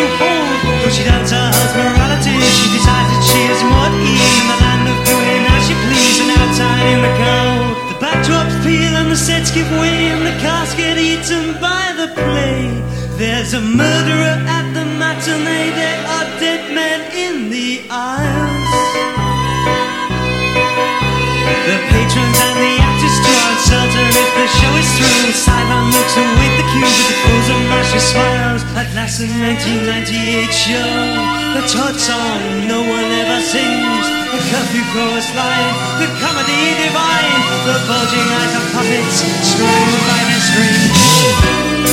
She needs. But she doubts her husband's morality. She decides that she is more at ease in the land of doing as she please and outside in the cold. The backdrops peel and the sets give way and the cast get eaten by the play. There's a murderer at the matinee. There are dead men in the aisles. The patrons and the actors draw uncertain if the show is through. Sideline looks await the cue with the martial smiles. At last, the 1998 show. The Todd song no one ever sings. The curfew chorus line. The comedy divine. The bulging eyes of puppets strung by strings.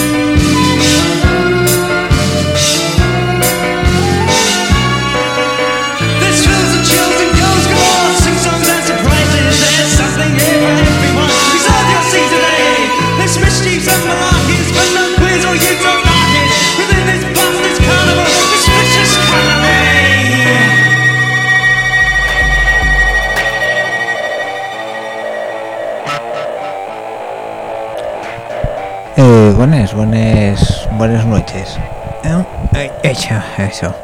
Buenas, buenas, buenas noches. Eh, eh, Hecho, eso.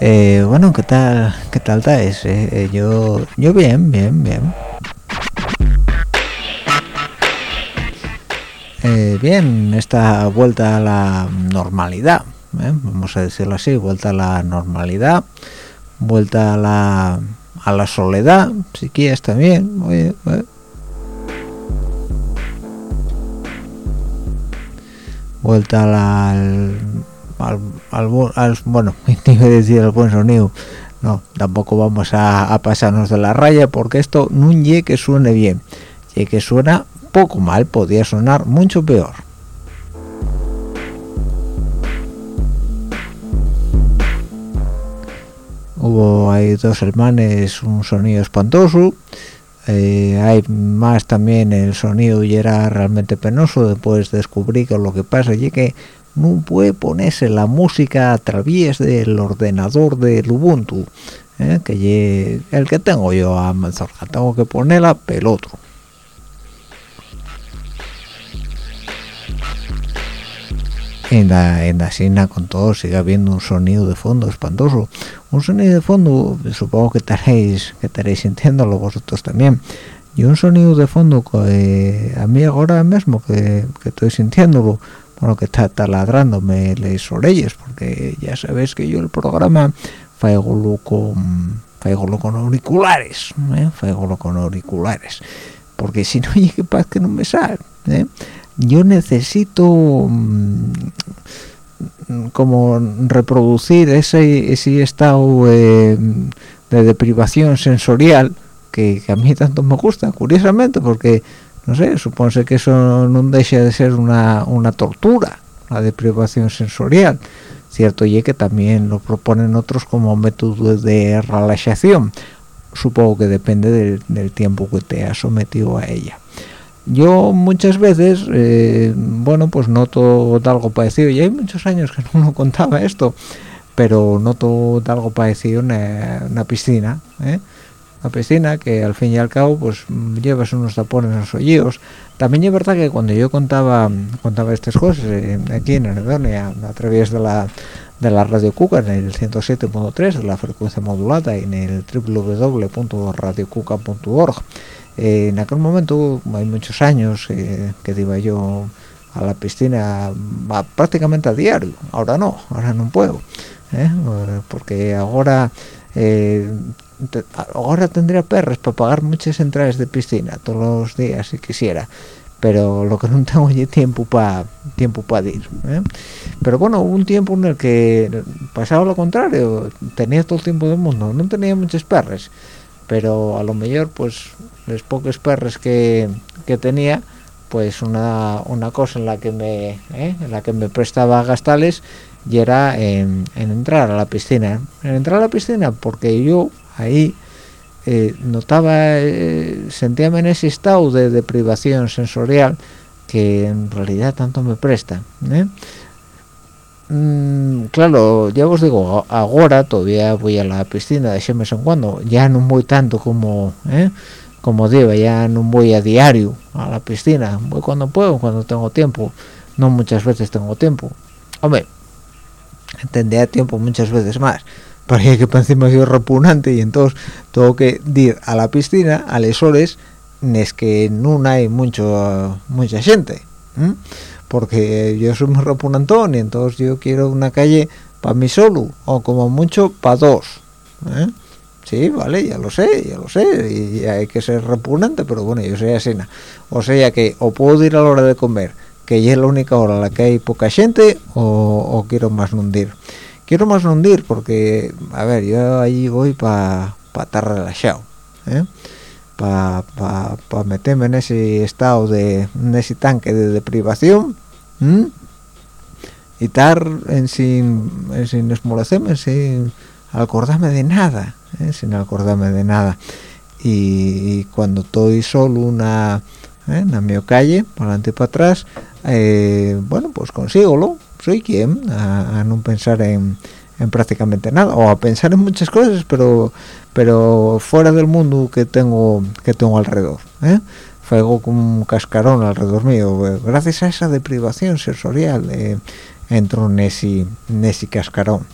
Eh, bueno, ¿qué tal, qué tal estáis? Eh, eh, yo, yo bien, bien, bien. Eh, bien, esta vuelta a la normalidad, ¿eh? vamos a decirlo así, vuelta a la normalidad, vuelta a la, a la soledad, si quieres también, oye, eh. Vuelta al, al, al al- bueno, iba a decir el buen sonido, no, tampoco vamos a, a pasarnos de la raya porque esto no ye que suene bien, ye que suena poco mal, podría sonar mucho peor. Hubo ahí dos hermanes un sonido espantoso, eh, hay más también el sonido y era realmente penoso después descubrí que lo que pasa es que no puede ponerse la música a través del ordenador del Ubuntu eh, que el que tengo yo a tengo que ponerla pel en la, en la escena con todo sigue habiendo un sonido de fondo espantoso un sonido de fondo supongo que estaréis que estaréis sintiéndolo vosotros también y un sonido de fondo que a mí ahora mismo que, que estoy sintiéndolo bueno que está taladrándome las orejas porque ya sabéis que yo el programa faigo con faigolo con auriculares ¿eh? faigolo con auriculares porque si no llegue paz que no me sale ¿eh? Yo necesito mm, como reproducir ese, ese estado de deprivación sensorial que, a mí tanto me gusta, curiosamente, porque, no sé, supone que eso no deja de ser una, una tortura, la deprivación sensorial. Cierto y que también lo proponen otros como método de relajación. Supongo que depende del, tiempo que te has sometido a ella yo muchas veces eh, bueno pues noto algo parecido y hay muchos años que no contaba esto pero noto algo parecido en una piscina ¿eh? la piscina que al fin y al cabo pues llevas unos tapones en los oídos también es verdad que cuando yo contaba contaba estas cosas eh, aquí en Anedonia a través de la de la radio Cuca en el 107.3 de la frecuencia modulada y en el www.radiocuca.org eh, en aquel momento hay muchos años que iba yo a la piscina prácticamente a diario ahora no ahora no puedo ¿eh? porque ahora eh, ahora tendría perros para pagar muchas entradas de piscina todos los días si quisiera pero lo que no tengo es tiempo para tiempo para ir ¿eh? pero bueno hubo un tiempo en el que pasaba lo contrario tenía todo el tiempo del mundo no tenía muchas perras pero a lo mejor pues los pocos perros que, que tenía pues una, una cosa en la que me ¿eh? en la que me prestaba gastales y era en, entrar a la piscina en entrar a la piscina porque yo ahí eh, notaba eh, sentíame en ese estado de deprivación sensorial que en realidad tanto me presta ¿eh? mm, claro ya os digo ahora todavía voy a la piscina de vez en cuando ya no voy tanto como como digo ya no voy a diario a la piscina. Voy cuando puedo cuando tengo tiempo. No muchas veces tengo tiempo. Hombre tendría tiempo muchas veces más para que para encima yo repugnante y entonces tengo que ir a la piscina a las horas es que no hay mucho mucha gente porque yo soy muy repugnantón y entonces yo quiero una calle para mí solo o como mucho para dos ¿eh? Sí vale ya lo sé ya lo sé y hay que ser repugnante pero bueno yo soy así o sea que o puedo ir a la hora de comer que es la única hora en la que hay poca gente o, quiero más hundir. Quiero más hundir porque a ver yo allí voy para estar relajado ¿eh? para pa, meterme en ese estado de en ese tanque de deprivación y estar en sin en sin sin acordarme de nada ¿eh? sin acordarme de nada y, cuando estoy solo una ¿eh? en la mi calle para adelante y para atrás eh, bueno pues consígolo soy quien a, no pensar en, prácticamente nada o a pensar en muchas cosas pero pero fuera del mundo que tengo que tengo alrededor ¿eh? fuego como un cascarón alrededor mío gracias a esa deprivación sensorial eh, entro en ese, cascarón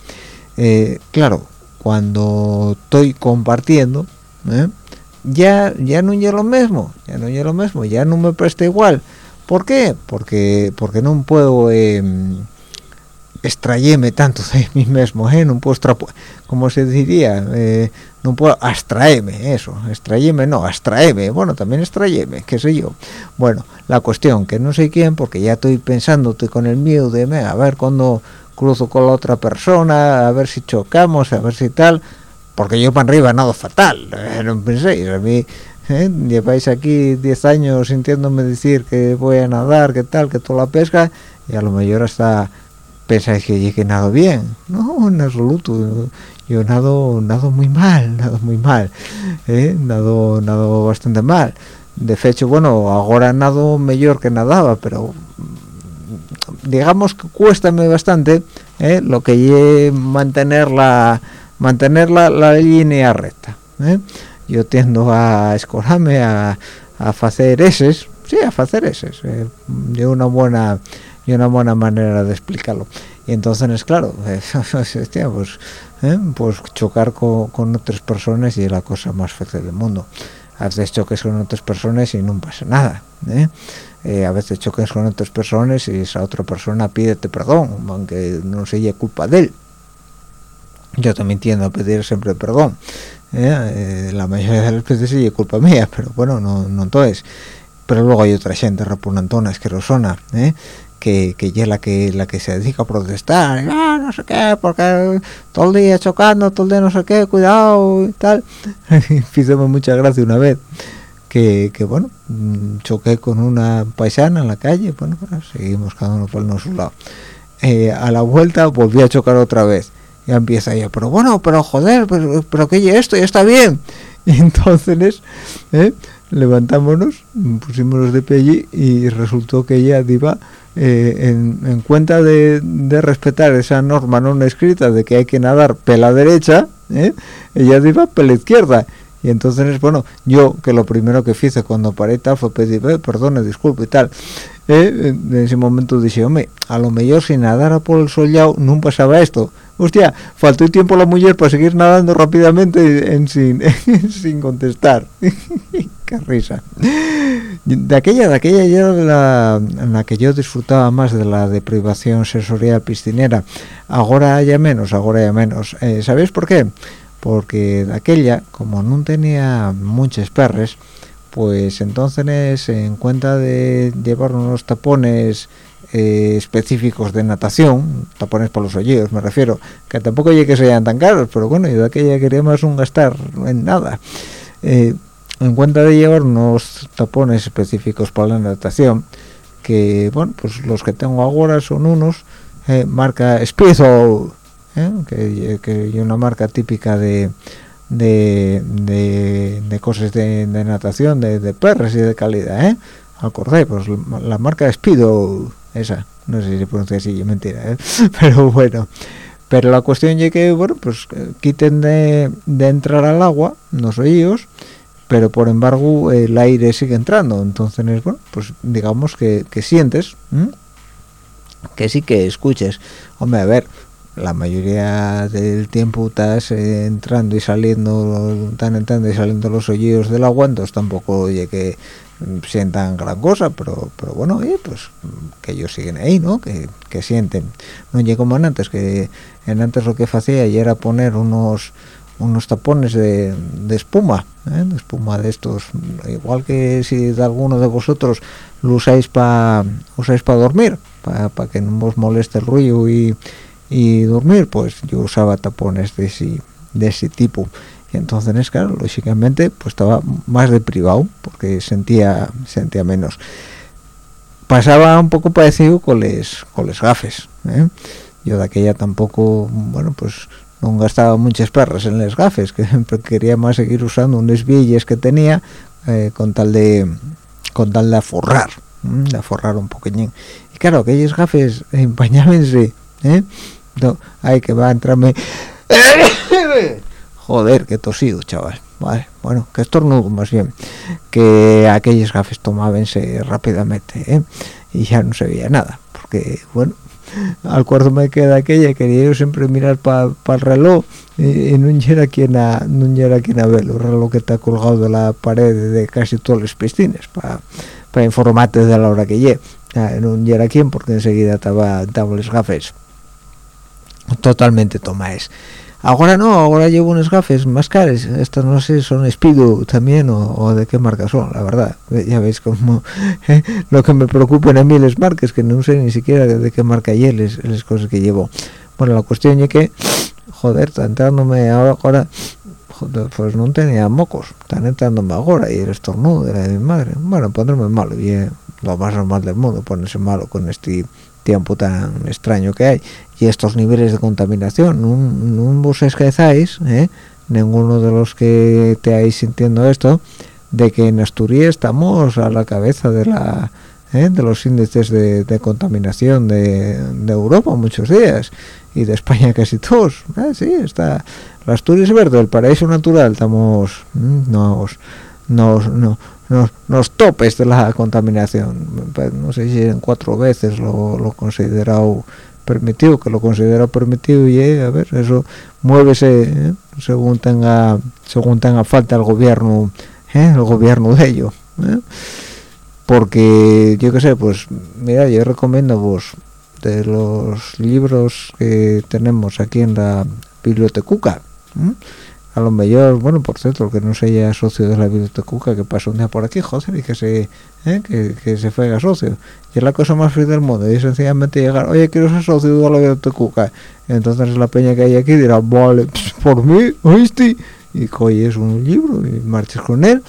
eh, claro cuando estoy compartiendo ya ya no es lo mismo ya no es lo mismo ya no me presta igual ¿Por qué? Porque porque no puedo eh, extraerme tanto de mí mismo, ¿eh? no puedo como se diría, eh, no puedo abstraerme, eso, extraerme, no, abstraerme, bueno, también extraerme, qué sé yo. Bueno, la cuestión, que no sé quién, porque ya estoy pensando, estoy con el miedo de, a ver cuando cruzo con la otra persona, a ver si chocamos, a ver si tal, porque yo para arriba nada fatal, eh, no penséis, a mí ¿eh? lleváis aquí 10 años sintiéndome decir que voy a nadar, que tal, que toda la pesca, y a lo mejor hasta pensáis que llegue nado bien. No, en absoluto. Yo nado, nado muy mal, nado muy mal. ¿eh? Nado, nado bastante mal. De hecho, bueno, ahora nado mejor que nadaba, pero digamos que cuéstame bastante ¿eh? lo que es mantener la mantener la, la línea recta. ¿eh? yo tiendo a escolarme a, a hacer eses sí a hacer eses eh, de una buena y una buena manera de explicarlo y entonces es claro eh, pues eh, pues chocar con, otras personas y es la cosa más fácil del mundo a veces choques con otras personas y no pasa nada a veces choques con otras personas y esa otra persona pídete perdón aunque no sea culpa de él yo también tiendo a pedir siempre perdón ¿eh? la mayoría de las veces sí es culpa mía pero bueno no no entonces pero luego hay otra gente repugnantona asquerosona ¿eh? que, que ya la que la que se dedica a protestar ah, no sé qué porque todo el día chocando todo el día no sé qué cuidado y tal hicimos mucha gracia una vez que, que, bueno mm, choqué con una paisana en la calle bueno seguimos cada uno por nuestro lado eh, a la vuelta volví a chocar otra vez ya empieza ella pero bueno pero joder pero, pero que esto ya está bien y entonces ¿eh? levantámonos pusimos de pie y resultó que ella iba eh, en, cuenta de, respetar esa norma no escrita de que hay que nadar pela derecha ¿eh? ella iba pela izquierda y entonces bueno yo que lo primero que hice cuando paré fue pedir perdone disculpe y tal. ¿eh? en ese momento dije hombre a lo mejor si nadara por el soleado no pasaba esto hostia faltó tiempo la mujer para seguir nadando rápidamente en sin sin contestar. Qué risa. De aquella de aquella ya la, en la que yo disfrutaba más de la deprivación sensorial piscinera. Ahora ya menos ahora ya menos. Eh, ¿sabéis por qué? Porque aquella como no tenía muchos perres pues entonces en cuenta de llevar unos tapones eh, específicos de natación, tapones para los oídos me refiero, que tampoco llegue que sean tan caros, pero bueno, yo de aquella quería más un gastar en nada. Eh, en cuenta de llevar unos tapones específicos para la natación, que bueno, pues los que tengo ahora son unos, eh, marca Speedo, que, que es una marca típica de de, cosas de, natación, de, perros y de calidad, ¿eh? Acordé, pues la marca Speedo, esa, no sé si se pronuncia así, mentira, ¿eh? pero bueno. Pero la cuestión es que, bueno, pues quiten de, entrar al agua, los oídos, pero por embargo el aire sigue entrando, entonces, bueno, pues digamos que sientes, que sí que escuches. Hombre, a ver, la mayoría del tiempo estás entrando y saliendo, están entrando y saliendo los oídos del agua, entonces tampoco oye que sientan gran cosa, pero pero bueno, pues que ellos siguen ahí, ¿no? Que, sienten. No llega como en antes, que en antes lo que hacía y era poner unos unos tapones de, espuma, ¿eh? de espuma de estos, igual que si de alguno de vosotros lo usáis para usáis para dormir, para que no os moleste el ruido y y dormir pues yo usaba tapones de ese, de ese tipo y entonces claro lógicamente pues estaba más de privado porque sentía sentía menos pasaba un poco parecido con les con les gafes ¿eh? yo de aquella tampoco bueno pues no gastaba muchas perras en las gafes que quería más seguir usando unas villas que tenía eh, con tal de con tal de aforrar de aforrar un poquillín y claro aquellas gafes empañábense ¿eh? no, ay que va a entrarme. Joder qué tosido chaval. Vale bueno que estornudo más bien. Que aquellos gafes tomábense rápidamente ¿eh? y ya no se veía nada porque bueno al cuarto me queda aquella quería yo siempre mirar para el reloj y, no era quien a no era quien a verlo. El reloj que está colgado de la pared de casi todas las piscinas para informarte de la hora que llegue. No era quien porque enseguida estaba, estaba los gafes totalmente tomáis ahora no ahora llevo unos gafes más caros. Estos no sé son Speedo también o, de qué marca son la verdad. Ya veis como eh, lo que me preocupan a mí las marcas que no sé ni siquiera de qué marca y las, cosas que llevo. Bueno la cuestión es que joder está entrándome ahora pues no tenía mocos. Están entrándome ahora y el estornudo de la de mi madre. Bueno pondrme malo y lo más normal del mundo ponerse malo con este tiempo tan extraño que hay y estos niveles de contaminación no, vos esquezáis ¿eh? ninguno de los que te estáis sintiendo esto de que en Asturias estamos a la cabeza de la ¿eh? de los índices de, contaminación de, Europa muchos días y de España casi todos ¿eh? sí está la Asturias verde el paraíso natural estamos nos, nos, no, los, topes de la contaminación pues, no sé si en cuatro veces lo, lo considerado permitido que lo considero permitido y eh, a ver eso muévese eh, según tenga según tenga falta el gobierno eh, el gobierno de ello porque yo qué sé pues mira yo recomiendo vos de los libros que tenemos aquí en la bibliotecuca a lo mejor bueno por cierto que no sea socio de la biblioteca que pasa un día por aquí joder y que se ¿eh? que, se fuega socio y es la cosa más fría del mundo y sencillamente llegar oye quiero ser socio de la biblioteca entonces la peña que hay aquí dirá vale por mí oíste y coges un libro y marches con él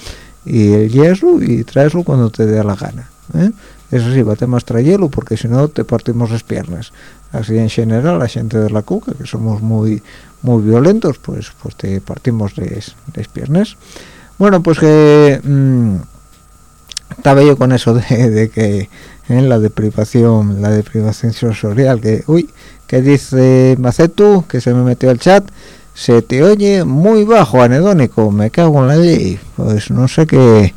y el yeso y traeslo cuando te dé la gana ¿eh? eso sí bate más traerlo porque si no te partimos las piernas así en general la gente de la cuca que somos muy muy violentos pues pues te partimos las piernas bueno pues que mmm, estaba yo con eso de, que en ¿eh? la deprivación la deprivación sensorial que uy que dice Macetu que se me metió al chat. Se te oye muy bajo anedónico. Me cago en la ley. Pues no sé qué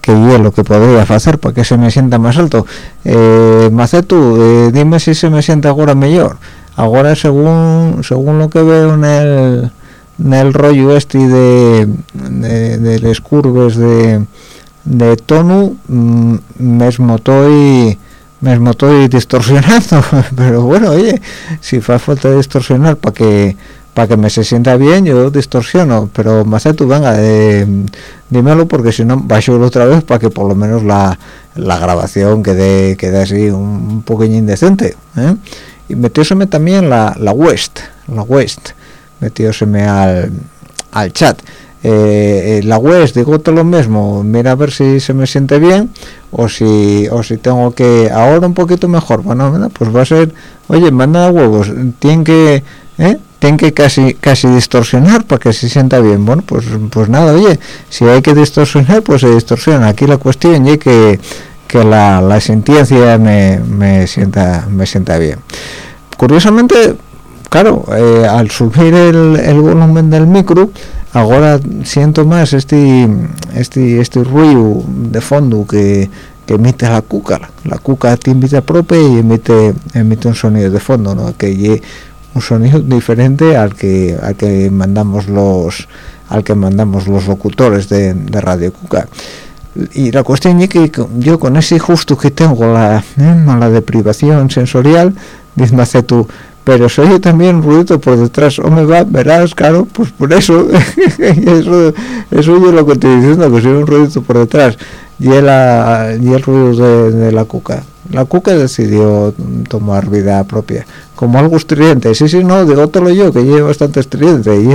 qué es lo que podría hacer para que se me sienta más alto. Eh, Macetu eh, dime si se me siente ahora mejor ahora según según lo que veo en el en el rollo este de, de, de las curvas de, de tono mmm, mesmo estoy mesmo estoy distorsionando pero bueno oye si fa falta distorsionar para que para que me se sienta bien yo distorsiono pero más tú venga eh, dímelo porque si no bajo otra vez para que por lo menos la, la grabación quede quede así un, un poquillo indecente ¿eh? Y metióseme también la, la West la West. Metióseme al, al chat. Eh, la West digo todo lo mismo. Mira a ver si se me siente bien o si o si tengo que ahora un poquito mejor. Bueno pues va a ser oye manda huevos. Tiene que ¿eh? tiene que casi casi distorsionar para que se sienta bien. Bueno pues pues nada oye si hay que distorsionar pues se distorsiona. Aquí la cuestión es que que la, la sentencia me, me sienta me sienta bien. Curiosamente claro eh, al subir el, el, volumen del micro ahora siento más este este este ruido de fondo que, que emite la cuca. La cuca te invita propia y emite emite un sonido de fondo ¿no? que un sonido diferente al que al que mandamos los al que mandamos los locutores de, de radio cuca y la cuestión es que yo con ese justo que tengo la, eh, la deprivación sensorial dice hace tú. Pero soy también un ruido por detrás. O me va verás claro pues por eso eso eso es lo que estoy diciendo que soy un ruido por detrás y el, y el ruido de, de, la cuca. La cuca decidió tomar vida propia como algo estridente sí sí no digo todo yo que llevo bastante estridente y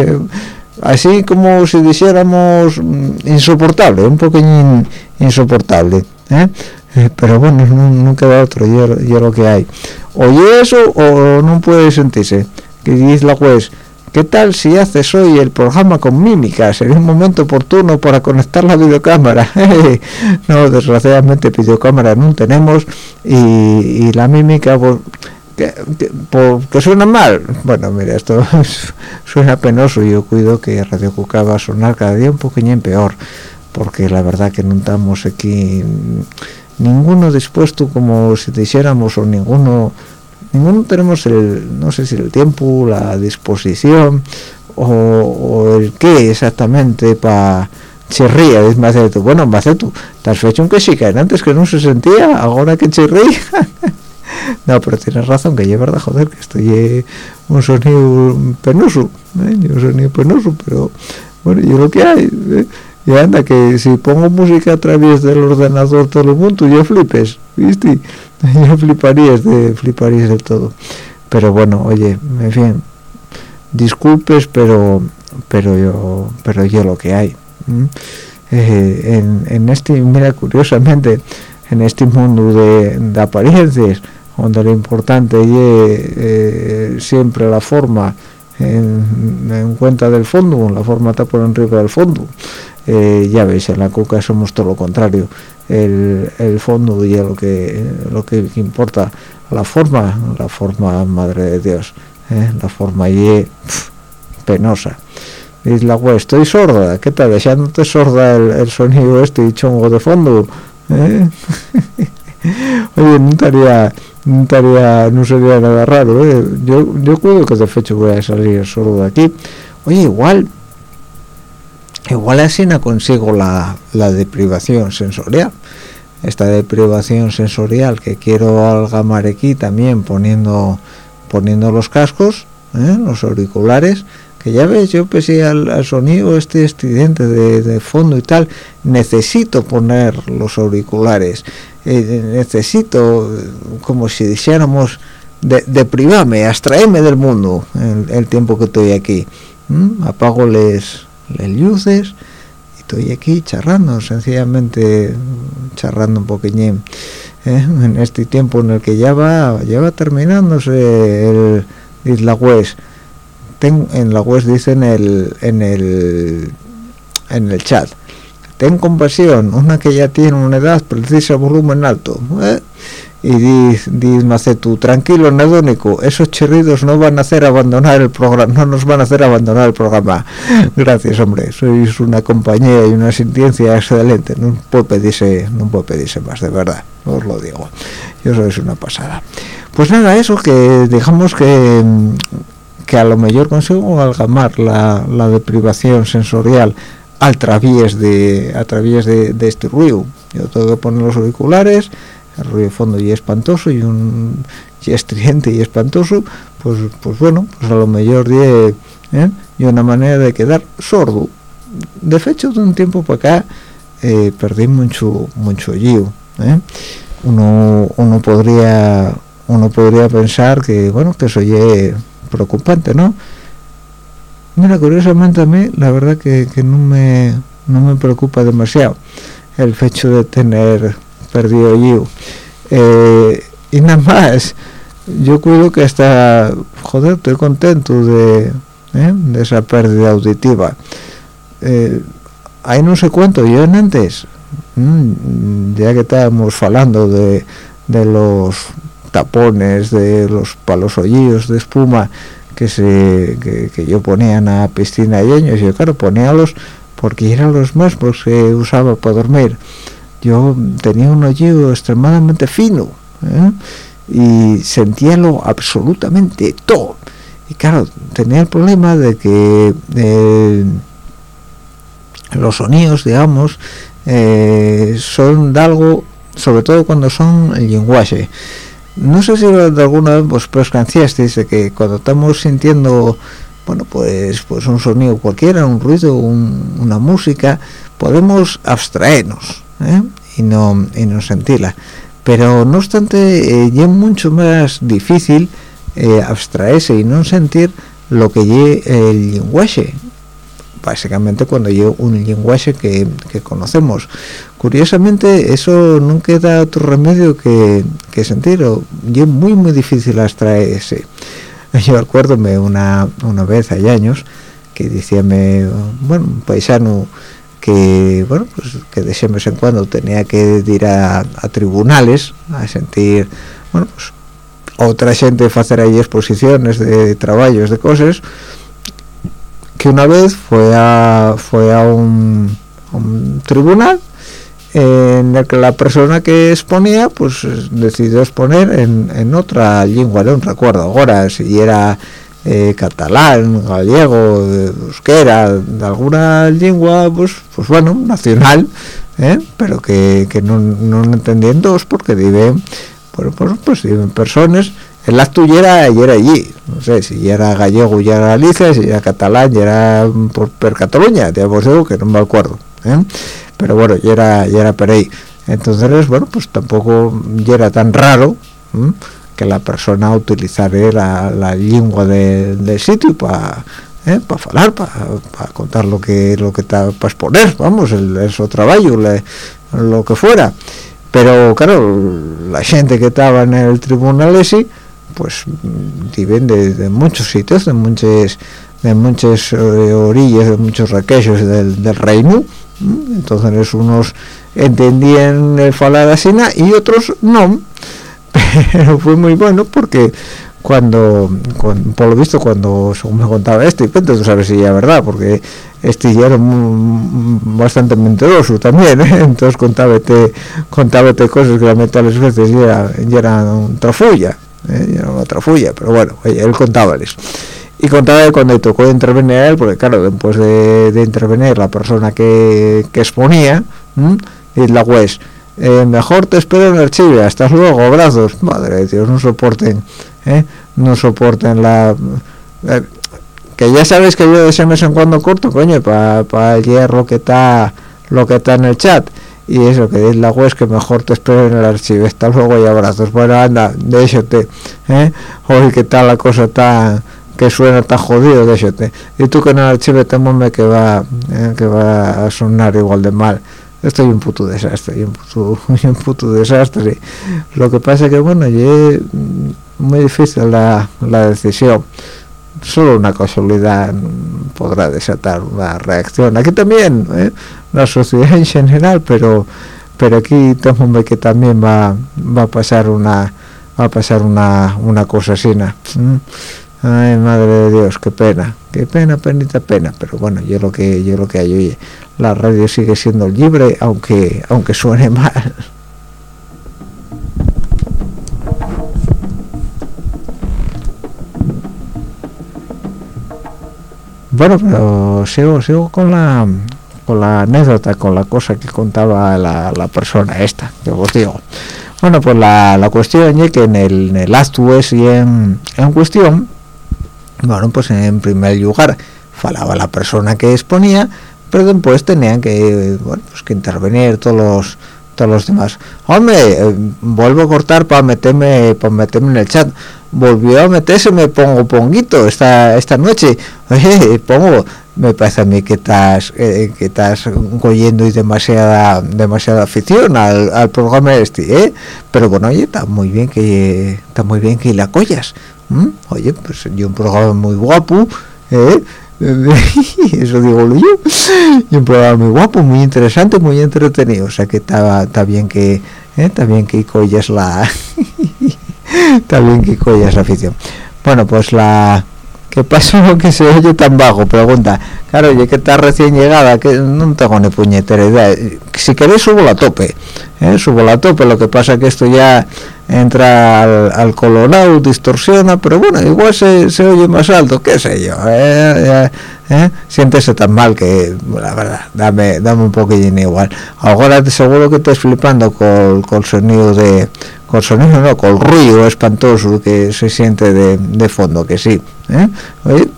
así como si dijéramos mm, insoportable un poquillo insoportable ¿eh? Eh, pero bueno no, queda otro y es lo que hay oye eso o no puede sentirse que dice la juez ¿qué tal si haces hoy el programa con mímica? sería un momento oportuno para conectar la videocámara no desgraciadamente videocámara no tenemos y, y la mímica pues, que, que, que, suena mal. Bueno mira esto suena penoso. Yo cuido que Radio Cuca va a sonar cada día un poquillo peor porque la verdad que no estamos aquí ninguno dispuesto como si dijéramos o ninguno ninguno tenemos el no sé si el tiempo la disposición o, el qué exactamente para chirría dice Macetu bueno Macetu te has hecho un que sí que antes que no se sentía ahora que chirría no pero tienes razón que es verdad joder que estoy eh, un sonido penoso ¿eh? un sonido penoso pero bueno yo lo que hay ¿eh? y anda que si pongo música a través del ordenador todo el mundo yo flipes viste yo fliparías de fliparías de todo pero bueno oye en fin disculpes pero pero yo pero yo lo que hay eh, en, en, este mira curiosamente en este mundo de apariencias donde lo importante es eh, siempre la forma en, en, cuenta del fondo la forma está por arriba del fondo. Eh, ya veis en la coca somos todo lo contrario. El, el fondo y lo que lo que importa. La forma la forma madre de dios ¿eh? la forma y penosa. Dice la web estoy sorda qué tal dejándote sorda el, el sonido este y chongo de fondo ¿Eh? oye no estaría no estaría no sería nada raro ¿eh? yo yo creo que de hecho voy a salir sordo de aquí oye igual igual así no consigo la, la deprivación sensorial esta deprivación sensorial que quiero algamar aquí también poniendo poniendo los cascos ¿eh? los auriculares que ya ves yo pese al, sonido este estridente de, fondo y tal necesito poner los auriculares. Eh, necesito como si dijéramos de, deprivarme abstraerme del mundo el, tiempo que estoy aquí. Apago les, les luces y estoy aquí charrando sencillamente charrando un poquillín ¿eh? en este tiempo en el que ya va ya va terminándose el Isla West en la web dice en el en el en el chat. Ten compasión una que ya tiene una edad precisa volumen alto ¿eh? y dice dice tú tranquilo nedónico esos chirridos no van a hacer abandonar el programa no nos van a hacer abandonar el programa gracias hombre sois una compañía y una sintiencia excelente. No puedo pedirse no puedo pedirse más de verdad os lo digo. Yo sois una pasada. Pues nada eso que dejamos que que a lo mejor consigo algamar la, la deprivación sensorial a través de a través de, este ruido yo tengo que poner los auriculares el ruido fondo y espantoso y un y estridente y espantoso pues pues bueno pues a lo mejor de ¿eh? y una manera de quedar sordo de hecho de un tiempo para acá eh, perdí mucho mucho lío ¿eh? uno uno podría uno podría pensar que bueno que soy preocupante, ¿no? Mira, curiosamente a mí, la verdad que, no, me, no me preocupa demasiado el hecho de tener perdido yo. Eh, y nada más, yo creo que hasta, joder, estoy contento de, ¿eh? de esa pérdida auditiva. Eh, ahí no sé cuánto, yo en antes, ya que estábamos hablando de, de los tapones de los palos hoyillos de espuma que se que, yo ponía en la piscina de años yo claro ponía los porque eran los más que usaba para dormir. Yo tenía un hoyo extremadamente fino ¿eh? y sentíalo absolutamente todo. Y claro tenía el problema de que eh, los sonidos digamos eh, son de algo sobre todo cuando son el lenguaje no sé si de alguna vez vos dice que cuando estamos sintiendo bueno pues pues un sonido cualquiera un ruido una música podemos abstraernos ¿eh? y no y no sentirla pero no obstante eh, es mucho más difícil eh, abstraerse y no sentir lo que es el lenguaje básicamente cuando llevo un lenguaje que, conocemos. Curiosamente eso no queda otro remedio que, que sentir es muy muy difícil abstraerse yo acuérdome una, una vez hay años que decíame bueno un paisano que bueno pues que de vez en cuando tenía que ir a, tribunales a sentir bueno pues otra gente hacer ahí exposiciones de trabajos de cosas que una vez fue a fue a un, tribunal en el que la persona que exponía pues decidió exponer en, otra lengua no recuerdo ahora si era eh, catalán gallego euskera de alguna lengua pues pues bueno nacional ¿eh? pero que, no, no entendían dos porque viven bueno, pues, pues viven personas el acto ya era, era allí no sé si ya era gallego ya era Galicia si ya era catalán ya era por, per Cataluña digamos digo que no me acuerdo ¿eh? pero bueno ya era ya era ahí entonces bueno pues tampoco ya era tan raro que la persona utilizara la, la lengua del sitio para ¿eh? para hablar para contar lo que lo que está para exponer vamos el, su trabajo lo que fuera pero claro la gente que estaba en el tribunal ese pues viven de, muchos sitios de muchas de muchas eh, orillas de muchos raquellos del, reino entonces unos entendían el falar así y otros no. Pero fue muy bueno porque cuando, por lo visto cuando según me contaba este cuento tú sabes si era verdad porque este ya era bastante mentiroso también ¿eh? entonces contaba contaba cosas que la mitad de las veces ya, ya eran trafulla ¿eh? era fulla pero bueno él contábales y contaba que cuando tocó intervenir a él porque claro después de, intervenir la persona que, exponía y la juez eh, mejor te espero en el archivo hasta luego brazos madre de dios no soporten ¿eh? no soporten la que ya sabéis que yo de ese mes en cuando corto coño para pa lo que está lo que está en el chat y eso que es la web que mejor te espero en el archivo. Hasta luego y abrazos. Bueno anda déjate ¿eh? hoy que tal la cosa está que suena tan jodido déjate. Y tú que en el archivo temome que va eh, que va a sonar igual de mal. Estoy un puto desastre un puto, un puto desastre. Lo que pasa que bueno es muy difícil la, la decisión solo una casualidad podrá desatar una reacción. Aquí también ¿eh? la sociedad en general pero pero aquí tengo que también va va a pasar una va a pasar una una cosa así ay madre de dios qué pena qué pena penita pena. Pero bueno yo lo que yo lo que hay oye la radio sigue siendo libre aunque aunque suene mal bueno pero sigo sigo con la con la anécdota con la cosa que contaba la, persona esta que os digo. Bueno pues la, la cuestión es que en el, en el acto y en, en cuestión bueno pues en primer lugar falaba la persona que exponía pero después tenían que bueno pues que intervenir todos los todos los demás. Hombre eh, vuelvo a cortar para meterme para meterme en el chat volvió a meterse me pongo ponguito esta esta noche oye pongo me parece a mí que estás eh, que estás cogiendo y demasiada demasiada afición al, al programa este ¿eh? pero bueno oye está muy bien que está muy bien que la collas oye pues yo un programa muy guapo ¿eh? eso digo yo y un programa muy guapo muy interesante muy entretenido o sea que está bien que ¿eh? está bien que collas la está bien que collas la afición bueno pues la ¿Qué pasó que se oye tan bajo? Pregunta. Claro, ya que está recién llegada, que no tengo ni puñetera. Si queréis subo la tope, ¿eh? subo la tope. Lo que pasa que esto ya entra al, al colorado, distorsiona, pero bueno, igual se, se, oye más alto, qué sé yo. ¿eh? ¿Eh? Tan mal que, la verdad, dame, dame un poquillín igual. Ahora seguro que estás flipando con, con el sonido de con sonido no, con ruido espantoso que se siente de, de fondo, que sí. ¿eh? Oye,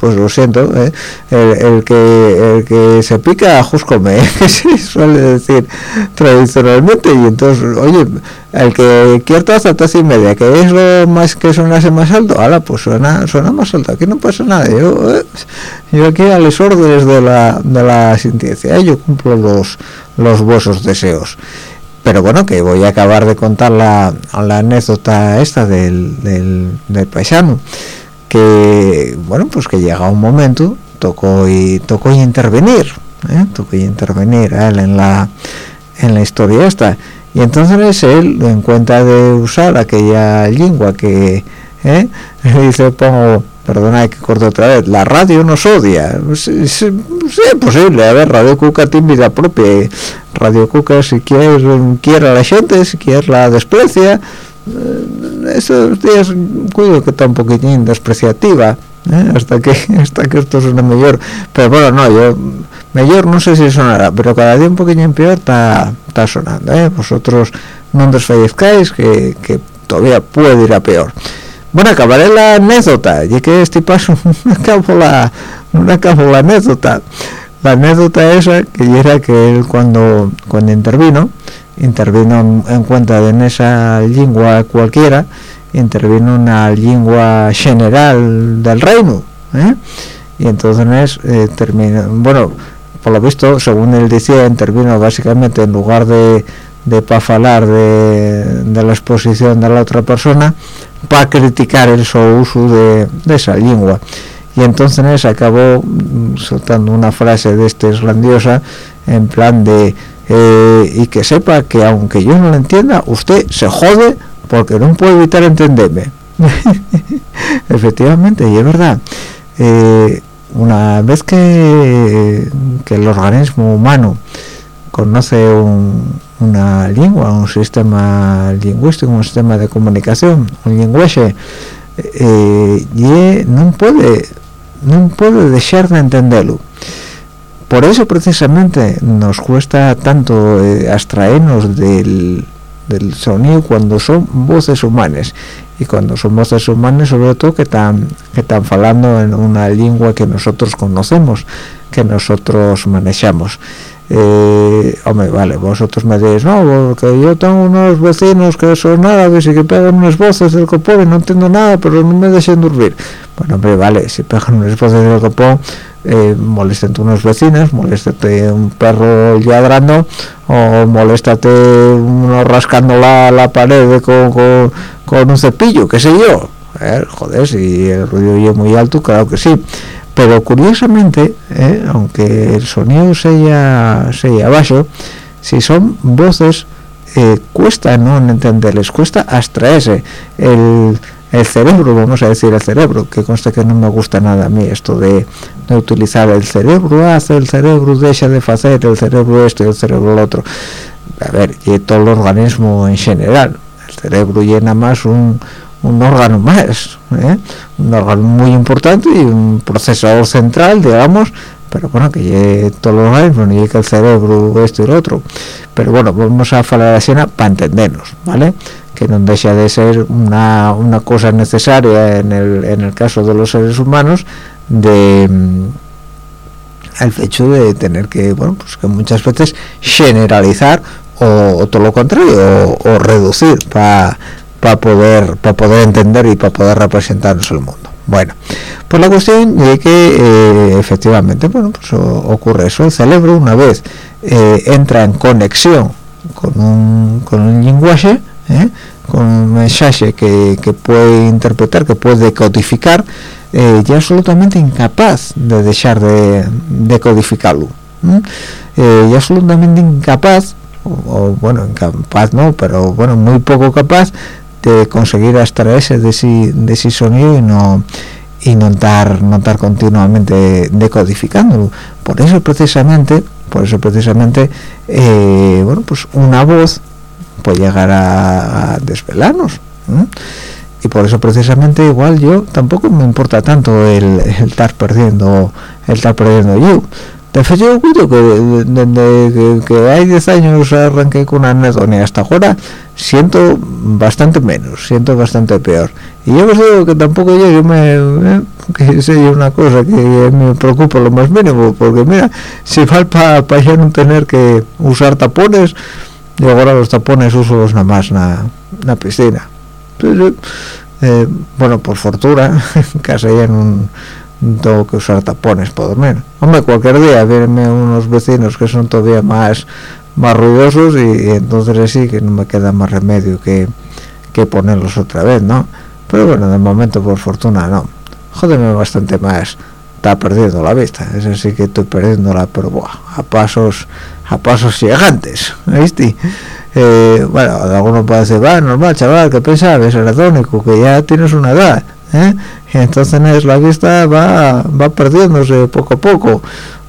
pues lo siento, ¿eh? el, el, que, el que se pica come, que se suele decir tradicionalmente, y entonces, oye, el que quiere hasta taza y media, que es lo más que sonase más alto, ahora pues suena, suena más alto, aquí no pasa nada, yo, ¿eh? yo aquí a las órdenes de la, de la sentencia, yo cumplo los, los vuesos deseos pero bueno que voy a acabar de contar la, la anécdota esta del, del, paisano que bueno pues que llega un momento tocó y tocó y intervenir ¿eh? tocó y intervenir él en la en la historia esta y entonces él en cuenta de usar aquella lengua que ¿eh? dice pongo perdona que corto otra vez. La radio nos odia. Sí, es posible a ver Radio Cuca tiene vida propia. Radio Cuca si quiere quiere a la gente si quiere la desprecia. Eh, días cuido que está un poquitín despreciativa ¿eh? hasta que hasta que esto suena mejor. Pero bueno no yo mejor no sé si sonará pero cada día un poquito peor está está sonando ¿eh? vosotros no desfallezcáis que, que todavía puede ir a peor bueno acabaré la anécdota ya que este paso no acabo la no acabo la anécdota la anécdota esa que era que él cuando cuando intervino intervino en, en cuenta de en esa lengua cualquiera intervino una lengua general del reino ¿eh? y entonces eh, bueno por lo visto según él decía intervino básicamente en lugar de de para hablar de, de, la exposición de la otra persona para criticar el su uso de, de, esa lengua y entonces acabó mm, soltando una frase de este grandiosa en plan de eh, y que sepa que aunque yo no lo entienda usted se jode porque no puede evitar entenderme efectivamente y es verdad. Eh, una vez que, que el organismo humano conoce un, una lengua, un sistema lingüístico, un sistema de comunicación, un lenguaje, eh, y no puede, no puede dejar de entenderlo. Por eso precisamente nos cuesta tanto eh, abstraernos del, del sonido cuando son voces humanas y cuando son voces humanas sobre todo que están que están hablando en una lengua que nosotros conocemos que nosotros manejamos eh, hombre, vale, vosotros me decís, no, porque yo tengo unos vecinos que son árabes y que pegan unas voces del copón y no entiendo nada, pero no me dejen dormir. Bueno, hombre, vale, si pegan unas voces del copón, eh, moléstate unos vecinos, moléstate un perro ladrando o moléstate uno rascando la, la pared con, con, un cepillo, qué sé yo. Eh, joder, si el ruido es muy alto, claro que sí pero curiosamente ¿eh? aunque el sonido sea sea bajo si son voces eh, cuesta no entenderles cuesta abstraerse el, el cerebro vamos a decir el cerebro que consta que no me gusta nada a mí esto de, de utilizar el cerebro hace el cerebro deja de hacer el cerebro esto y el cerebro el otro a ver y todo el organismo en general el cerebro llena más un un órgano más, ¿eh? un órgano muy importante y un procesador central, digamos, pero bueno, que llegue todos los organismos, no llegue el cerebro, esto y lo otro. Pero bueno, vamos a hablar así para entendernos, ¿vale? Que no deja de ser una, una cosa necesaria en el, en el caso de los seres humanos de mm, el hecho de tener que, bueno, pues que muchas veces generalizar o, todo lo contrario, o reducir para para poder para poder entender y para poder representarnos el mundo. Bueno pues la cuestión es que eh, efectivamente bueno pues ocurre eso. El cerebro una vez eh, entra en conexión con un, con un lenguaje ¿eh? con un mensaje que, que, puede interpretar que puede codificar ya absolutamente incapaz de dejar de, de codificarlo ya absolutamente incapaz o, bueno incapaz no pero bueno muy poco capaz de conseguir extraerse de ese de ese sonido y no y no estar continuamente decodificándolo. Por eso precisamente por eso precisamente eh, bueno pues una voz puede llegar a, desvelarnos y por eso precisamente igual yo tampoco me importa tanto el, el estar perdiendo el estar perdiendo yo de hecho yo cuido que desde que, hay 10 años arranqué con una anedonia hasta ahora siento bastante menos siento bastante peor. Y yo sé que tampoco yo, me eh, que sería una cosa que me preocupa lo más mínimo porque mira si falta para ya no tener que usar tapones y ahora los tapones uso los nada más en la piscina. Pero, eh, bueno por fortuna casi en un tengo que usar tapones por dormir hombre cualquier día vienen unos vecinos que son todavía más más ruidosos y, entonces sí que no me queda más remedio que, que ponerlos otra vez no pero bueno de momento por fortuna no jódeme bastante más está perdiendo la vista es así que estoy perdiéndola pero buah, a pasos a pasos gigantes ¿viste? Eh, bueno alguno puede decir va normal chaval que pensabas era tónico que ya tienes una edad ¿eh? Entonces la vista va va perdiéndose poco a poco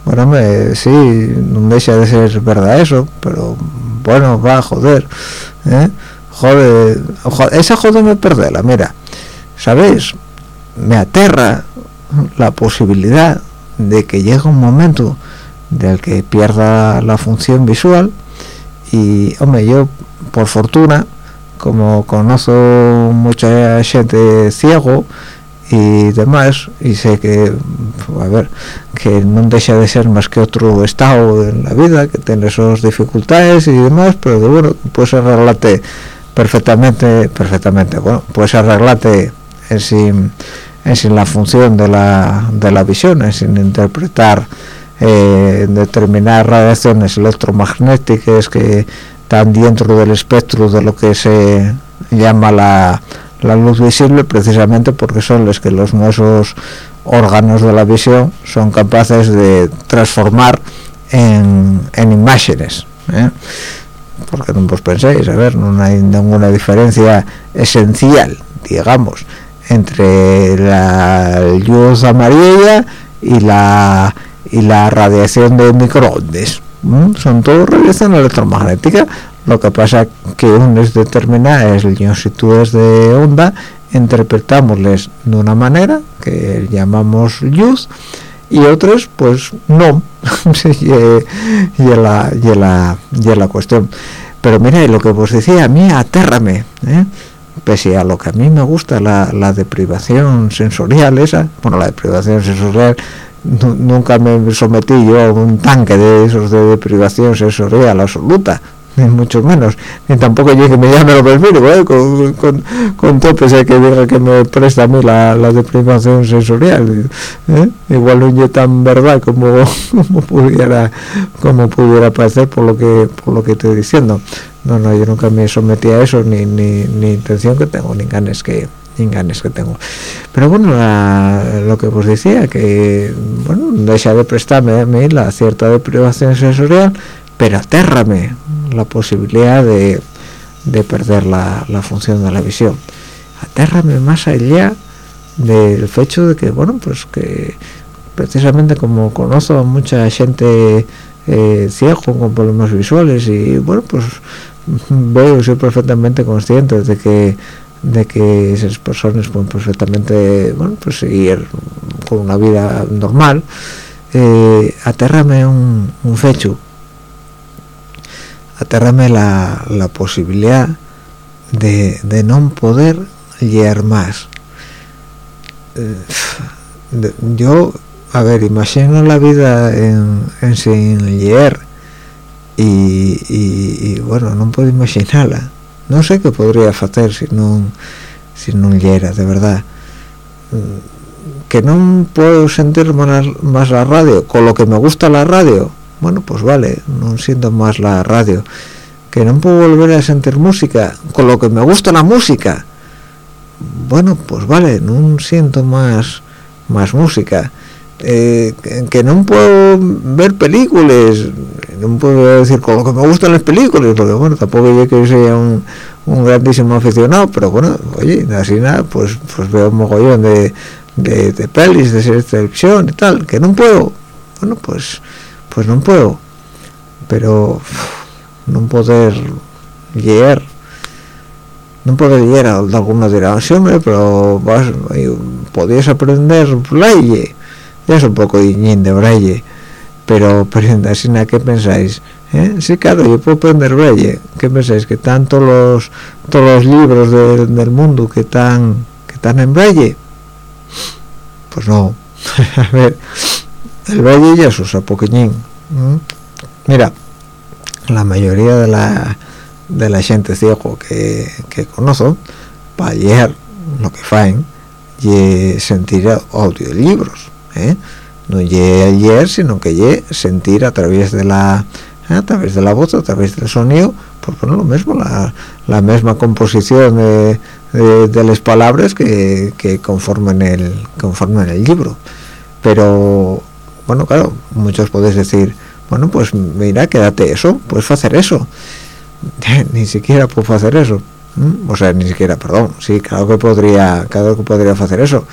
bueno me, sí no deja de ser verdad eso pero bueno va joder ¿eh? joder, esa joder me perderla mira sabéis me aterra la posibilidad de que llegue un momento del que pierda la función visual y hombre yo por fortuna como conozco mucha gente ciego y demás y sé que a ver que no deja de ser más que otro estado en la vida que tiene sus dificultades y demás pero de bueno puedes arreglarte perfectamente perfectamente. Bueno puedes arreglarte en sin, sin la función de la, de la visión en sin interpretar eh, determinadas radiaciones electromagnéticas que están dentro del espectro de lo que se llama la, la luz visible precisamente porque son los que los nuestros órganos de la visión son capaces de transformar en, en imágenes ¿eh? porque no os penséis a ver no hay ninguna diferencia esencial digamos entre la luz amarilla y la y la radiación de microondas son todo radiación electromagnética lo que pasa que unas determinadas longitudes de onda interpretámosles de una manera que llamamos luz y otras pues no y, la, y, la, y la cuestión pero mira lo que vos decía a mí atérrame ¿eh? pese a lo que a mí me gusta la, la deprivación sensorial esa bueno la deprivación sensorial nunca me sometí yo a un tanque de esos de deprivación sensorial absoluta ni mucho menos ni tampoco yo que me llame lo perfil ¿eh? con, con, con topes que diga que me presta a mí la, la deprivación sensorial ¿eh? igual no es tan verdad como, como pudiera como pudiera parecer por lo que por lo que estoy diciendo no no yo nunca me sometí a eso ni, ni, ni intención que tengo ni ganes que ni ganes que tengo pero bueno lo que os decía que bueno deja de prestarme a mí la cierta deprivación sensorial pero atérrame la posibilidad de, de perder la, la, función de la visión. Atérrame más allá del hecho de que bueno pues que precisamente como conozco a mucha gente eh, ciego con problemas visuales y bueno pues veo soy perfectamente consciente de que de que esas personas pueden perfectamente bueno pues seguir con una vida normal eh, un, un fecho aterrame la, la posibilidad de, de, no poder leer más. Eh, yo a ver imagino la vida en, en sin leer y, y, bueno no puedo imaginarla. No sé qué podría hacer si no si no leyera de verdad. Que no puedo sentir más la radio con lo que me gusta la radio bueno pues vale no siento más la radio. Que no puedo volver a sentir música con lo que me gusta la música. Bueno pues vale no siento más más música. Eh, que, no puedo ver películas no puedo decir con lo que me gustan las películas porque bueno tampoco yo que sea un, grandísimo aficionado pero bueno oye así nada pues pues veo un mogollón de, de, pelis de televisión y tal que no puedo. Bueno pues pues no puedo pero no poder leer no poder leer de alguna dirán sí hombre pero vas podías aprender braille ya es un poco de braille pero pero así nada qué pensáis ¿Eh? sí claro yo puedo aprender braille qué pensáis que tanto los todos los libros de, del mundo que están que están en braille. Pues no. A ver el braille ya se usa poqueñín mira la mayoría de la de la gente ciego que, que conozco para leer lo que faen y sentir audiolibros ¿eh? no ye leer sino que ye sentir a través de la a través de la voz a través del sonido pues bueno lo mismo la, la misma composición de, de, de, las palabras que, que conforman el conforman el libro. Pero bueno claro muchos podéis decir bueno pues mira quédate eso puedes hacer eso ni siquiera puedo hacer eso. O sea ni siquiera perdón sí claro que podría claro que podría hacer eso.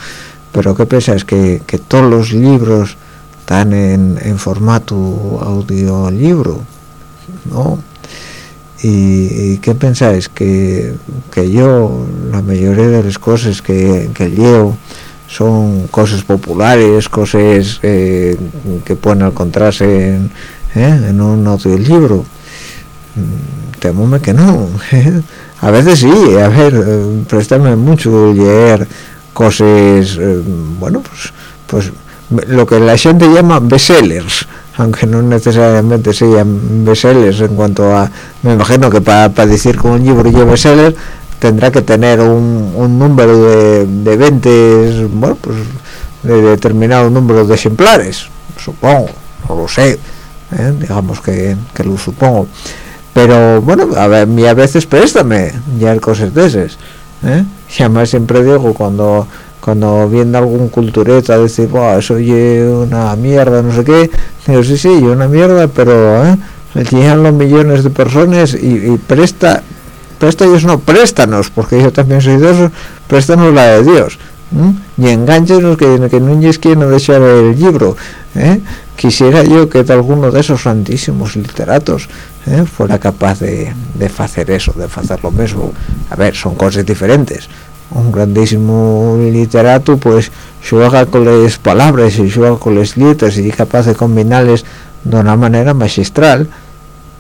Pero qué pensáis que, que todos los libros están en, en formato audiolibro no y, y, qué pensáis que, que yo la mayoría de las cosas que, que leo son cosas populares, cosas eh, que pueden encontrarse en, eh, en un audiolibro. Mm, temome que no. a veces sí, a ver, eh, préstame mucho leer cosas, eh, bueno, pues, pues lo que la gente llama bestsellers aunque no necesariamente sean bestsellers en cuanto a me imagino que para decir con un libro yo bestseller tendrá que tener un, un número de, de ventas, bueno, pues de determinado número de ejemplares, supongo, no lo sé, ¿eh? digamos que, que, lo supongo. Pero bueno, a, ver, a veces préstame ya cosas de esas. ¿eh? Y siempre digo cuando cuando viene algún cultureta decir, eso oye una mierda, no sé qué, digo, sí, sí, una mierda, pero ¿eh? llegan los millones de personas y, y presta ellos no, préstanos, porque yo también soy de esos, préstanos la de Dios. Y enganchenos que, que no es quien no dejar el libro. ¿eh? Quisiera yo que alguno de esos santísimos literatos ¿eh? fuera capaz de, de hacer eso, de hacer lo mismo. A ver, son cosas diferentes. Un grandísimo literato, pues, juega con las palabras y juega con las letras y es capaz de combinarles de una manera magistral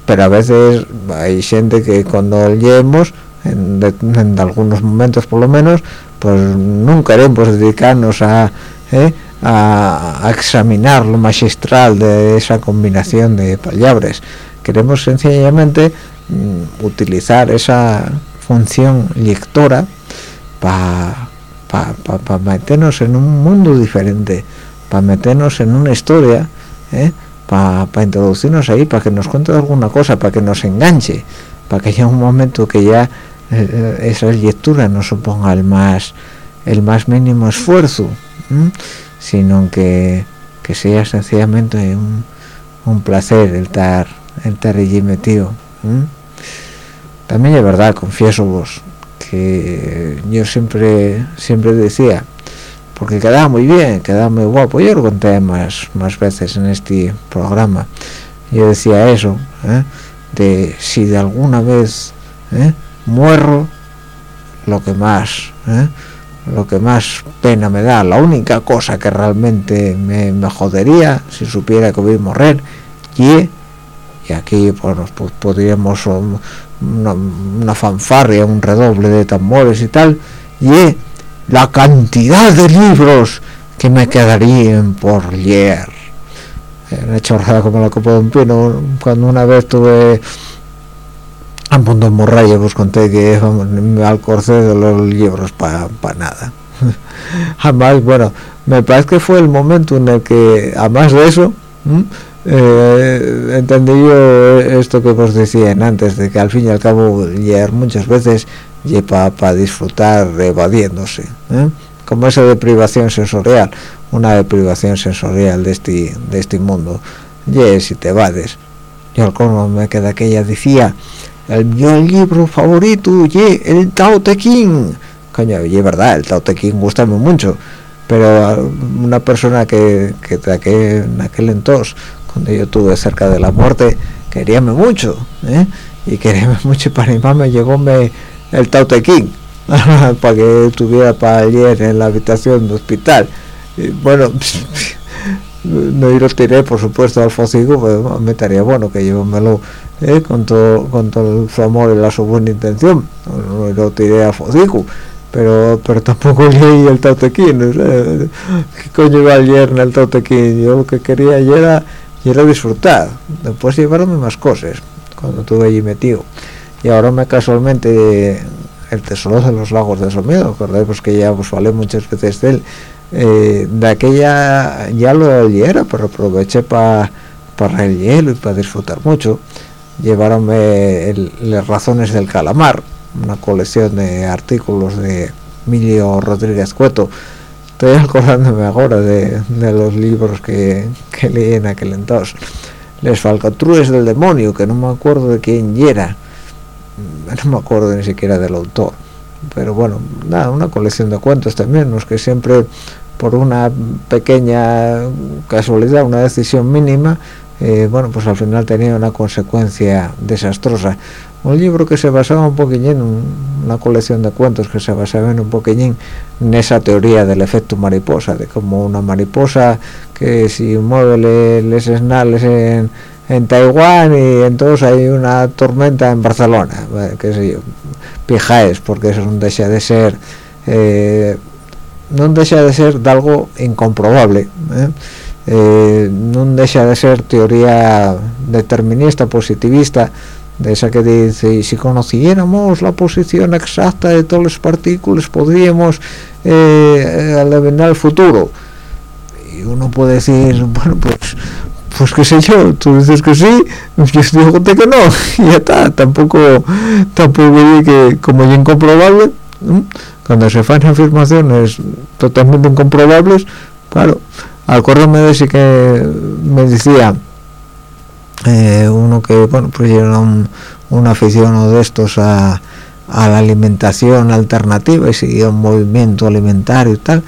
pero a veces hay gente que cuando leemos en, algunos momentos por lo menos pues no queremos dedicarnos a, ¿eh? a, examinar lo magistral de esa combinación de palabras queremos sencillamente mm, utilizar esa función lectora para pa, meternos en un mundo diferente para meternos en una historia ¿eh? Para introducirnos ahí para que nos cuente alguna cosa para que nos enganche para que haya un momento que ya eh, esa lectura no suponga el más el más mínimo esfuerzo sino que, que sea sencillamente un, un placer el estar el estar allí metido también es verdad confieso vos que yo siempre siempre decía porque quedaba muy bien quedaba muy guapo yo lo conté más más veces en este programa yo decía eso ¿eh? de si de alguna vez ¿eh? muerro lo que más ¿eh? lo que más pena me da la única cosa que realmente me, jodería si supiera que voy a morir y y aquí pues, podríamos una, una, fanfarria un redoble de tambores y tal y la cantidad de libros que me quedarían por leer. Una chorrada como la copa de un pino. Cuando una vez tuve a punto de morralla pues conté que me alcorcé de los libros para nada. Además bueno me parece que fue el momento en el que además de eso eh, entendí yo esto que os decían antes de que al fin y al cabo leer muchas veces y para disfrutar evadiéndose ¿eh? como esa deprivación sensorial una deprivación sensorial de este de este mundo y si te evades yo al colmo me queda aquella decía el mi libro favorito y el Tao Te Ching coño y es verdad el Tao Te Ching gusta mucho pero una persona que, que de aquel, en aquel entonces cuando yo tuve cerca de la muerte queríame mucho ¿eh? y queríame mucho para mi mamá llegó el Tao Te Ching para que tuviera para ayer en la habitación del hospital. Bueno no lo tiré por supuesto al focico pues me estaría bueno que llevármelo ¿eh? con todo con todo su amor y la su buena intención. No, lo tiré al focico pero pero tampoco leí el tautequín qué coño iba ayer en el tautequín yo lo que quería ayer era, era disfrutar. Después llevarme más cosas cuando estuve allí metido y ahora me casualmente el tesoro de los lagos de Somiedo acordáis pues que ya os hablé muchas veces de él. Eh, de aquella ya lo leía pero aproveché para para el hielo y para disfrutar mucho. Llevaronme las razones del calamar una colección de artículos de Emilio Rodríguez Cueto. Estoy acordándome ahora de, los libros que, que, leí en aquel entonces. Les falcatrues del demonio que no me acuerdo de quién era no me acuerdo ni siquiera del autor. Pero bueno nada una colección de cuentos también los que siempre por una pequeña casualidad una decisión mínima eh, bueno pues al final tenía una consecuencia desastrosa. Un libro que se basaba un poquillín una colección de cuentos que se basaba en un poquillín en esa teoría del efecto mariposa de como una mariposa que si mueve les esnales en, en Taiwán y entonces hay una tormenta en Barcelona qué sé yo pijaes porque eso no deja de ser eh, no deja de ser de algo incomprobable ¿eh? Eh, no deja de ser teoría determinista positivista de esa que dice si conociéramos la posición exacta de todas las partículas podríamos eh, adivinar el futuro y uno puede decir bueno pues pues qué sé yo tú dices que sí yo digo que no y ya está tampoco tampoco que como es incomprobable cuando se hacen afirmaciones totalmente incomprobables claro acuérdame de ese que me decía eh, uno que bueno pues era un, un aficionado de estos a, a, la alimentación alternativa y seguía un movimiento alimentario y tal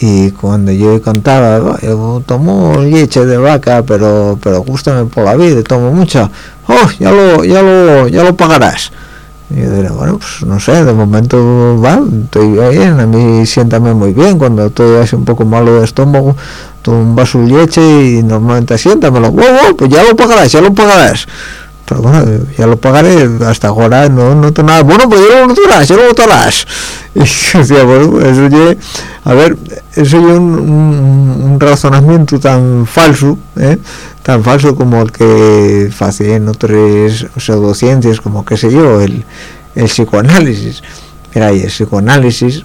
y cuando yo contaba yo tomo leche de vaca pero pero gustame por la vida tomo mucha oh ya lo ya lo ya lo pagarás y yo diría bueno pues no sé de momento va estoy bien a mí siéntame muy bien cuando estoy así un poco malo de estómago un vaso de leche y normalmente siéntamelo wow, wow, pues ya lo pagarás ya lo pagarás pero bueno ya lo pagaré hasta ahora no no tengo nada. Bueno pues yo lo notarás yo lo notarás y decía bueno eso a ver eso es un, un, razonamiento tan falso ¿eh? tan falso como el que hacen otras pseudociencias como qué sé yo el, el psicoanálisis. Mira el psicoanálisis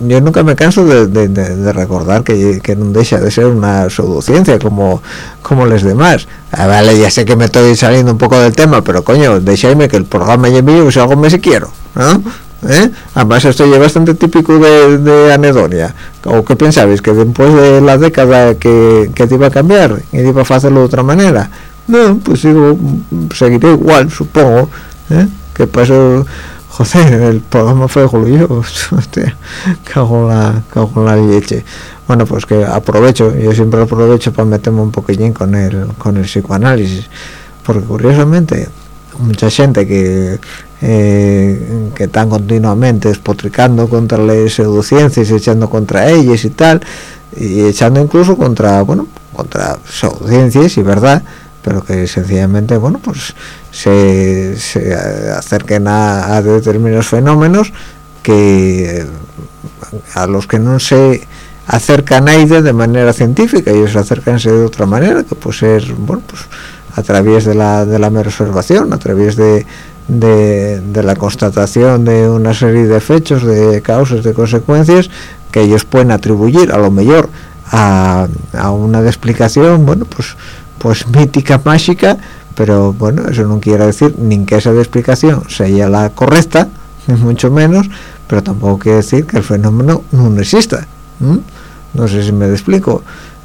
yo nunca me canso de, recordar que, no deja de ser una pseudociencia como como los demás ah, vale ya sé que me estoy saliendo un poco del tema pero coño déjame que el programa ya mío si algo me si quiero ¿no? ¿Eh? además esto ya bastante típico de, anedonia o qué pensabais que después de la década que, que te iba a cambiar y te iba a hacerlo de otra manera no pues sigo seguiré igual supongo ¿eh? que joder, el programa fue Julio, cago la, cago la leche. Bueno, pues que aprovecho, yo siempre aprovecho para meterme un poquillín con el, con el psicoanálisis, porque curiosamente mucha gente que eh, que están continuamente espotricando contra las pseudociencias, echando contra ellas y tal, y echando incluso contra, bueno, contra pseudociencias y verdad, pero que sencillamente, bueno, pues se, acerquen a, determinados fenómenos que a los que no se acercan a de manera científica ellos acercanse de otra manera que puede ser bueno pues a través de la, de la mera observación a través de, de, la constatación de una serie de hechos de causas de consecuencias que ellos pueden atribuir a lo mejor a, a una explicación bueno pues pues mítica mágica pero bueno eso no quiere decir ni que esa explicación sea la correcta ni mucho menos pero tampoco quiere decir que el fenómeno no exista no sé si me explico.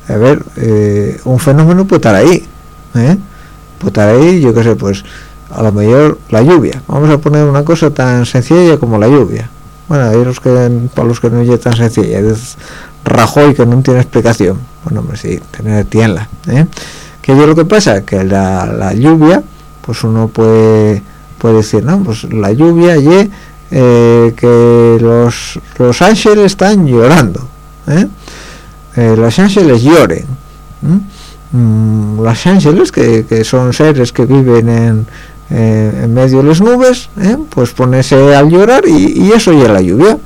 A ver eh, un fenómeno puede estar ahí ¿eh? puede estar ahí yo qué sé pues a lo mejor la lluvia. Vamos a poner una cosa tan sencilla como la lluvia. Bueno hay los que para los que no es tan sencilla es Rajoy que no tiene explicación. Bueno pues sí tener tienla ¿eh? ¿Qué es lo que pasa? Que la, lluvia, pues uno puede, puede decir, no, pues la lluvia y eh, que los, los ángeles están llorando. ¿eh? Eh, los ángeles lloren. Mm, los ángeles, que, son seres que viven en, en medio de las nubes, pues ponerse a llorar y, eso ya la lluvia.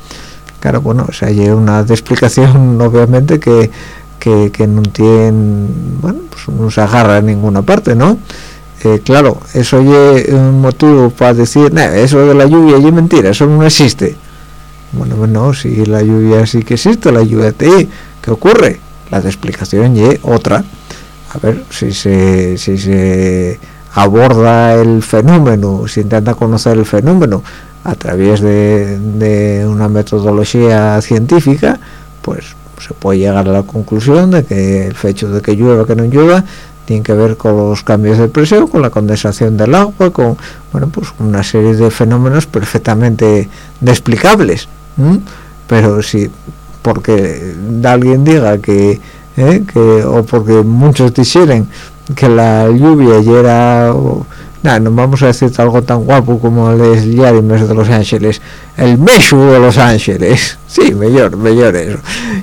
Claro, bueno, o sea, hay una explicación, obviamente, que que, no tiene, bueno, pues no se agarra en ninguna parte, ¿no? Eh, claro, eso es un motivo para decir, eso de la lluvia es mentira, eso no existe. Bueno, bueno, si la lluvia sí que existe, la lluvia te, ¿qué ocurre? La explicación es otra. A ver, si se, si se aborda el fenómeno, si intenta conocer el fenómeno a través de, de una metodología científica, pues se puede llegar a la conclusión de que el hecho de que llueva que no llueva tiene que ver con los cambios de presión, con la condensación del agua, con bueno pues una serie de fenómenos perfectamente explicables. Pero si porque alguien diga que, eh, que o porque muchos dijeran que la lluvia ya era no, no vamos a decir algo tan guapo como les Yarimes de Los Ángeles, el Meshu de Los Ángeles, sí, mejor, mejor eso.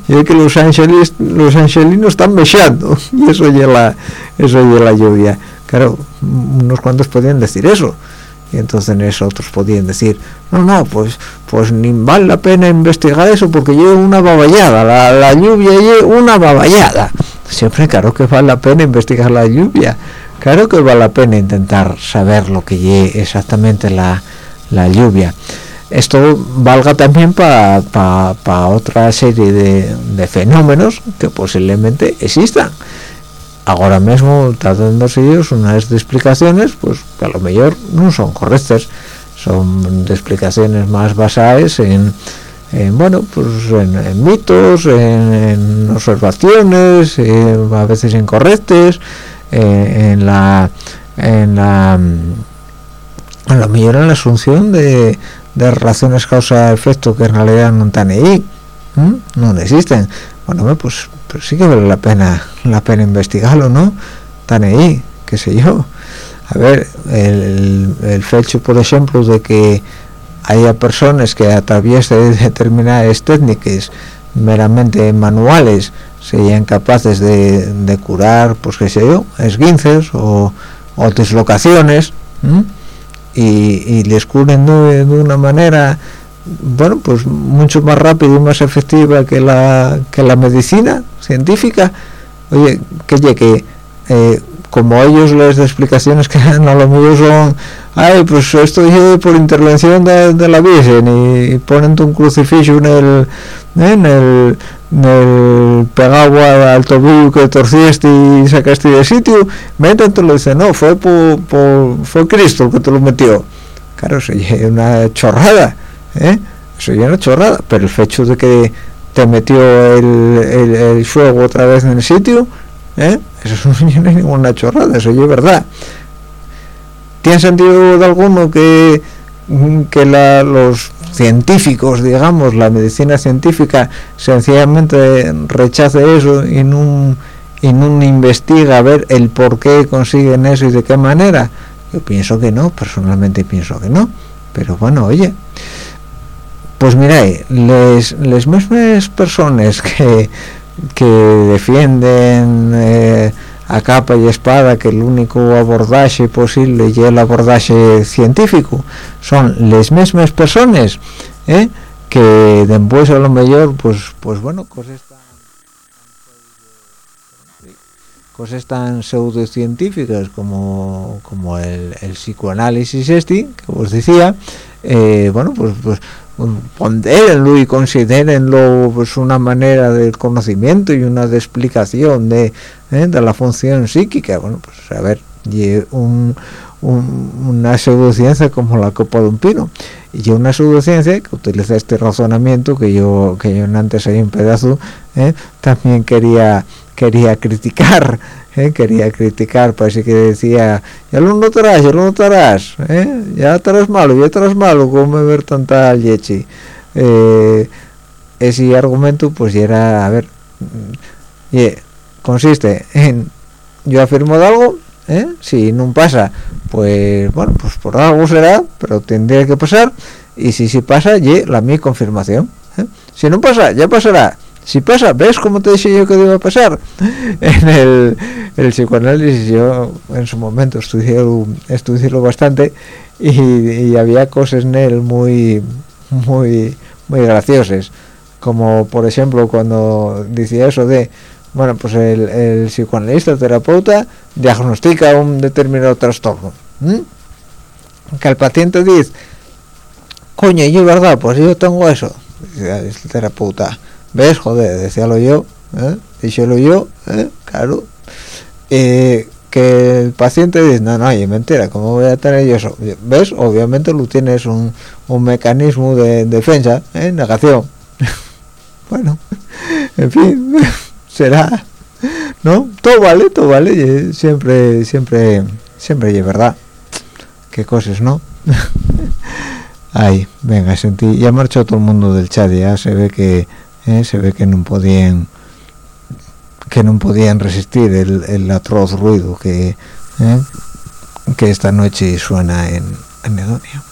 Y es que los ángeles, los angelinos están mechando, y eso es la, eso la lluvia. Claro, unos cuantos podían decir eso, y entonces otros podían decir, no, no, pues, pues ni vale la pena investigar eso porque lleva una baballada, la, la lluvia lleva una baballada. Siempre claro que vale la pena investigar la lluvia claro que vale la pena intentar saber lo que es exactamente la, lluvia. Esto valga también para otra serie de, fenómenos que posiblemente existan. Ahora mismo está dándose ellos unas explicaciones pues a lo mejor no son correctas. Son explicaciones más basadas en, bueno pues en, mitos en, observaciones a veces incorrectas eh, en la en la mm, a lo mejor en la asunción de, de relaciones causa-efecto que en realidad no están ahí no existen. Bueno pues, pues, sí que vale la pena la pena investigarlo no están ahí qué sé yo. A ver el, el hecho por ejemplo de que haya personas que a través de determinadas técnicas meramente manuales serían capaces de, curar, pues qué sé yo, esguinces o, o dislocaciones, y, les curen de, una manera bueno pues mucho más rápida y más efectiva que la que la medicina científica. Oye que que eh, como ellos les de explicaciones que a lo mejor son ay pues esto dije por intervención de, la Virgen y, ponen un crucifijo en el en el, el pegado al tobillo que torciste y sacaste de sitio meten te lo dice no fue por, fue Cristo que te lo metió claro eso es una chorrada ¿eh? eso es una chorrada pero el hecho de que te metió el, el fuego otra vez en el sitio ¿eh? eso no es ninguna chorrada eso es verdad tiene sentido de alguno que que los científicos digamos la medicina científica sencillamente rechace eso y no y no investiga a ver el por qué consiguen eso y de qué manera. Yo pienso que no personalmente pienso que no pero bueno oye. Pues miráis les, les mismas personas que que defienden eh, a capa y espada que el único abordaje posible y el abordaje científico son las mismas personas eh, que después a lo mejor pues pues bueno cosas tan cosas tan pseudocientíficas como como el, psicoanálisis este que os decía eh, bueno pues pues pondérenlo y considérenlo pues una manera de conocimiento y una explicación de, ¿eh? de la función psíquica bueno pues a ver y un, una pseudociencia como la copa de un pino y una pseudociencia que utiliza este razonamiento que yo que yo antes hay un pedazo ¿eh? también quería quería criticar ¿eh? quería criticar parece que decía ya lo notarás ya lo notarás ¿eh? ya estarás malo ya estarás malo como ver tanta leche eh, ese argumento pues era a ver y consiste en yo afirmo algo ¿eh? si no pasa pues bueno pues por algo será pero tendría que pasar y si sí pasa y la mi confirmación si no pasa ya pasará si pasa, ¿ves cómo te dije yo que iba a pasar? En el, psicoanálisis yo en su momento estudié, estudié bastante y, había cosas en él muy, muy, muy graciosas. Como por ejemplo cuando decía eso de, bueno, pues el, psicoanalista, terapeuta, diagnostica un determinado trastorno. Que el paciente dice, coño, y es verdad, pues yo tengo eso. Dice el terapeuta ¿Ves? Joder, decíalo yo, ¿eh? Yo, ¿eh? Claro. Eh, que el paciente dice, no, no, es mentira, ¿cómo voy a tener yo eso? ¿Ves? Obviamente tú tienes un, un mecanismo de defensa, ¿eh? Negación. bueno, en fin, será, ¿no? Todo vale, todo vale, siempre, siempre, siempre es verdad. Qué cosas, ¿no? Ay, venga, sentí, ya marchó todo el mundo del chat, ya se ve que ¿eh? se ve que no podían que no podían resistir el, atroz ruido que ¿eh? que esta noche suena en, en Edonia.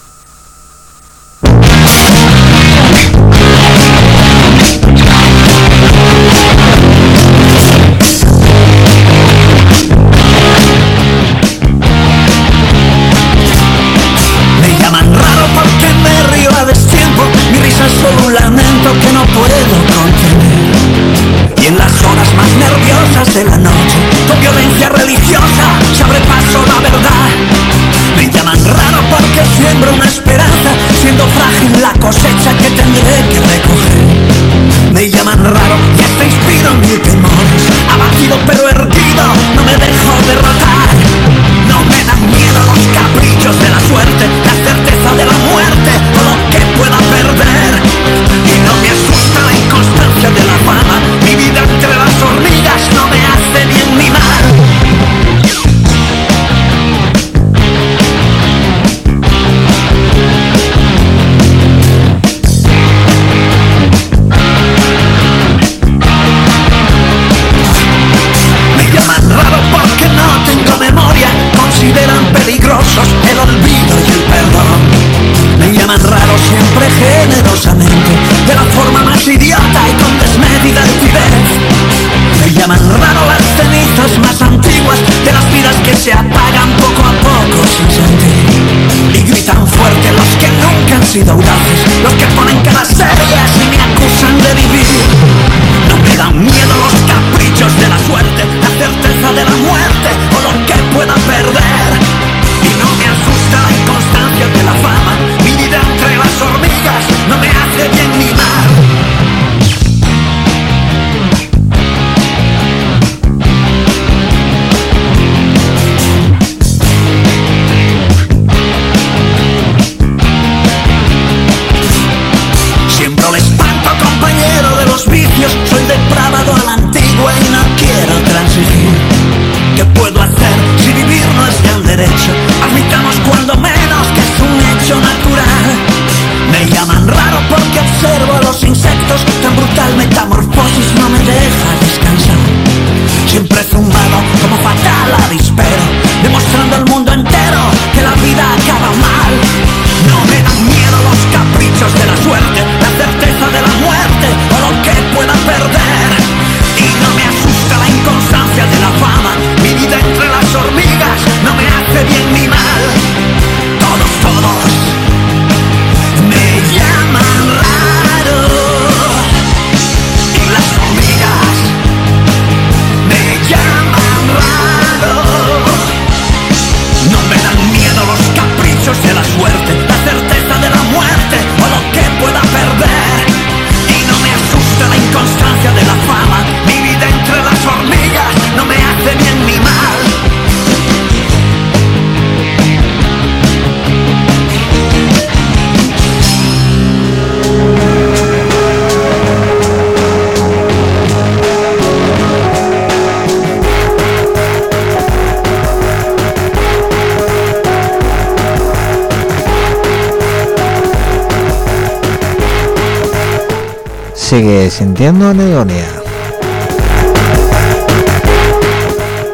Sintiendo anedonia.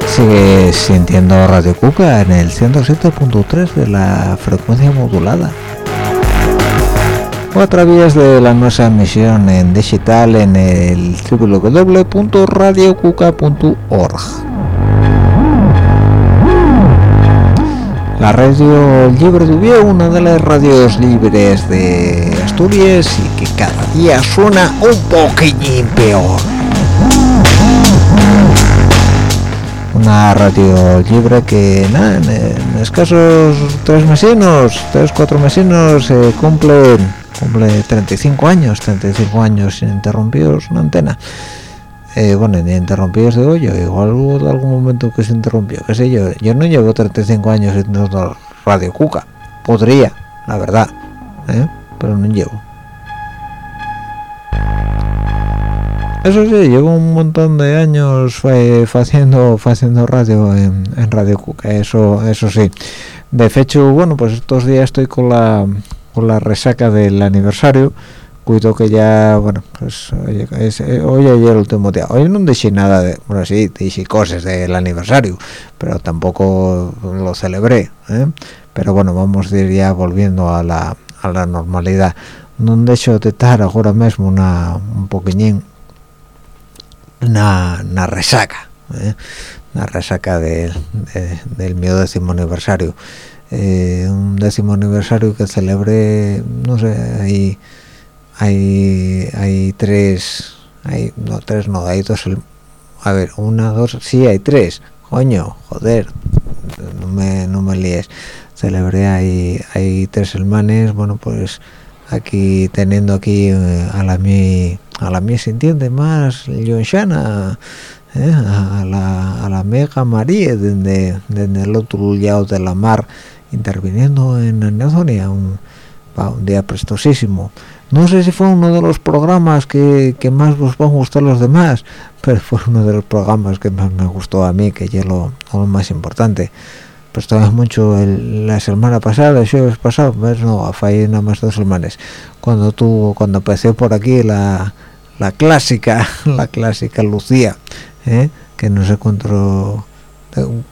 Sigue sintiendo Radio Cuca en el 107.3 de la frecuencia modulada. O a través de la nuestra emisión en digital en el www.radiocuca.org. La radio libre de Ubió, una de las radios libres de Asturias y día suena un poquillín peor. Una radio libre que en, en escasos tres mesinos, tres, cuatro mesinos se cumple, cumple 35 años, 35 años ininterrumpidos una antena. Eh, bueno, ni interrumpidos de hoyo, igual hubo algún momento que se interrumpió, qué sé yo, yo no llevo 35 años haciendo Radio Cuca, podría, la verdad, ¿eh? pero no llevo. Eso sí, llevo un montón de años haciendo haciendo radio en, Radio Cuca, eso eso sí. De hecho, bueno, pues estos días estoy con la con la resaca del aniversario cuido que ya bueno pues eh, hoy ayer el último día hoy no dije nada de bueno sí dije cosas del aniversario pero tampoco lo celebré ¿eh? pero bueno vamos a ir ya volviendo a la, a la normalidad no dejo de estar ahora mismo una un poquillín una, una resaca ¿eh? una resaca de, de, del mío décimo aniversario. Eh, un décimo aniversario que celebré no sé ahí hay hay tres hay no tres no hay dos a ver una dos sí hay tres. Coño joder no me no me líes. Celebré hay hay tres hermanes bueno pues aquí teniendo aquí eh, a la mi a la mi sintiente más Shana eh, a, la a la mega María desde desde el otro lado de la mar interviniendo en Amazonia un, un día prestosísimo. No sé si fue uno de los programas que, que, más os van a gustar los demás pero fue uno de los programas que más me gustó a mí que ya lo, lo más importante. Pues estaba mucho el, la semana pasada el jueves pasado pues no fue nada más dos semanas. Cuando tú cuando empecé por aquí la, la clásica la clásica Lucía ¿eh? que no sé cuánto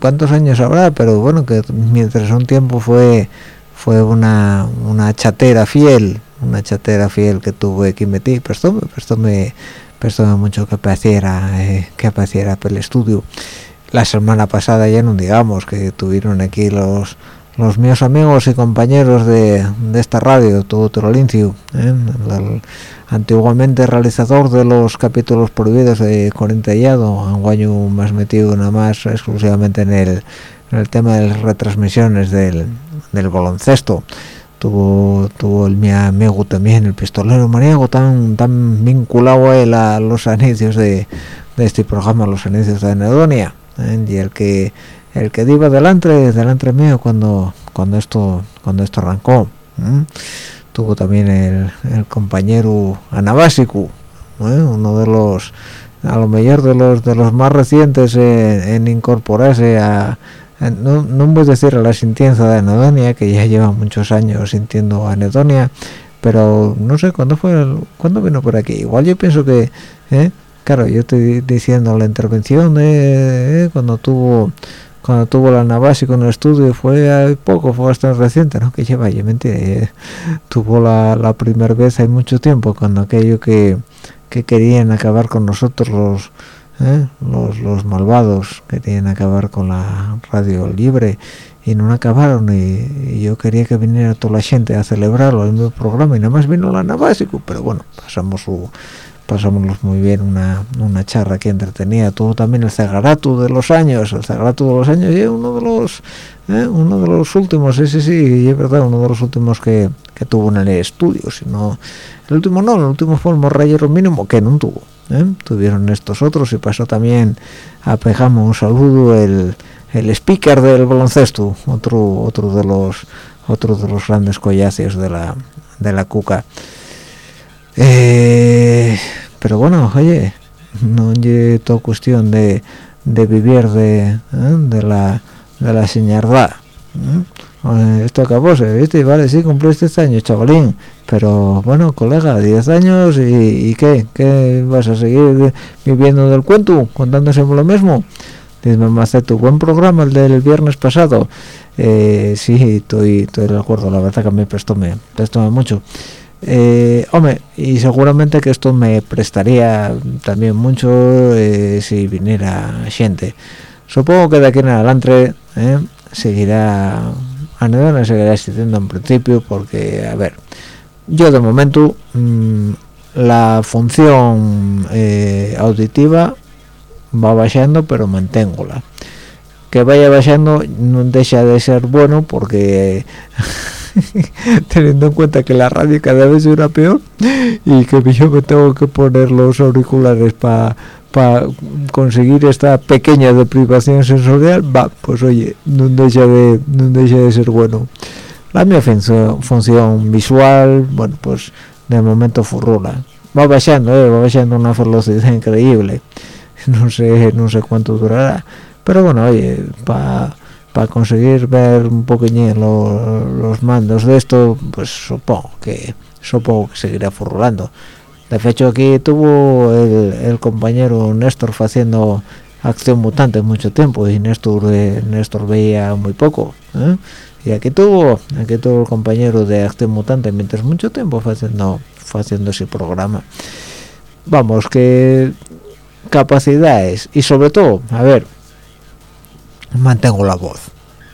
cuántos años habrá pero bueno que mientras un tiempo fue fue una, una chatera fiel una chatera fiel que tuve que metí prestóme prestóme prestóme mucho que apareciera eh, que apareciera por el estudio. La semana pasada ya no digamos que tuvieron aquí los los míos amigos y compañeros de, esta radio, todo Trolincio, ¿eh? antiguamente realizador de los capítulos prohibidos de Corintellado, un año más metido nada más exclusivamente en el, en el tema de las retransmisiones del, del baloncesto. Tuvo, tuvo el mi amigo también, el pistolero maniago, tan, tan vinculado a, a los inicios de, de, este programa, los inicios de Anedonia, ¿eh? y el que el que iba delante delante mío cuando cuando esto cuando esto arrancó tuvo también el, el compañero Anabásico uno de los a lo mejor de los de los más recientes en, incorporarse a, no, no voy a decir a la sintienza de anedonia que ya lleva muchos años sintiendo anedonia pero no sé cuándo fue cuándo vino por aquí igual yo pienso que ¿eh? claro yo estoy diciendo la intervención de ¿eh? cuando tuvo cuando tuvo la Navasi con el estudio fue poco, fue bastante reciente, ¿no? Que lleva, ya mentira, tuvo la, primera vez hay mucho tiempo, cuando aquello que, que querían acabar con nosotros los, ¿eh? los, los malvados, querían acabar con la radio libre y no acabaron y, yo quería que viniera toda la gente a celebrarlo en el programa y nada más vino la Navasico, pero bueno, pasamos su pasámonos muy bien una, una charla que entretenía todo también el Zagaratu de los años el Zagaratu de los años y uno de los ¿eh? uno de los últimos sí sí sí es verdad uno de los últimos que, que tuvo en el estudio sino el último no el último fue el Morrayero mínimo que no tuvo ¿eh? tuvieron estos otros y pasó también a Pejamo un saludo el, el speaker del baloncesto otro otro de los otros de los grandes collacios de la de la cuca eh, pero bueno oye no es toda cuestión de, de vivir de, ¿eh? de la de la señardad ¿eh? esto acabóse viste vale sí cumpliste este año chavalín pero bueno colega 10 años y, y, qué qué vas a seguir viviendo del cuento contándose lo mismo dime más tu buen programa el del viernes pasado eh, sí estoy estoy de acuerdo la verdad que me prestó me prestó mucho eh, hombre y seguramente que esto me prestaría también mucho eh, si viniera gente. Supongo que de aquí en adelante eh, seguirá anedona seguirá existiendo en principio porque a ver yo de momento mm, la función auditiva va bajando pero manténgola. Que vaya bajando no deja de ser bueno porque teniendo en cuenta que la radio cada vez era peor y que yo me tengo que poner los auriculares para conseguir esta pequeña deprivación sensorial va pues oye no deja de no deja de ser bueno. La mi función, visual bueno pues de momento furrula va bajando eh, va bajando una velocidad increíble. No sé no sé cuánto durará pero bueno oye para para conseguir ver un poquillín los mandos de esto pues supongo que supongo que seguirá furulando de hecho aquí tuvo el, compañero Néstor haciendo acción mutante mucho tiempo y Néstor Néstor veía muy poco ¿eh? y aquí tuvo aquí tuvo el compañero de acción mutante mientras mucho tiempo haciendo haciendo ese programa vamos que capacidades y sobre todo a ver mantengo la voz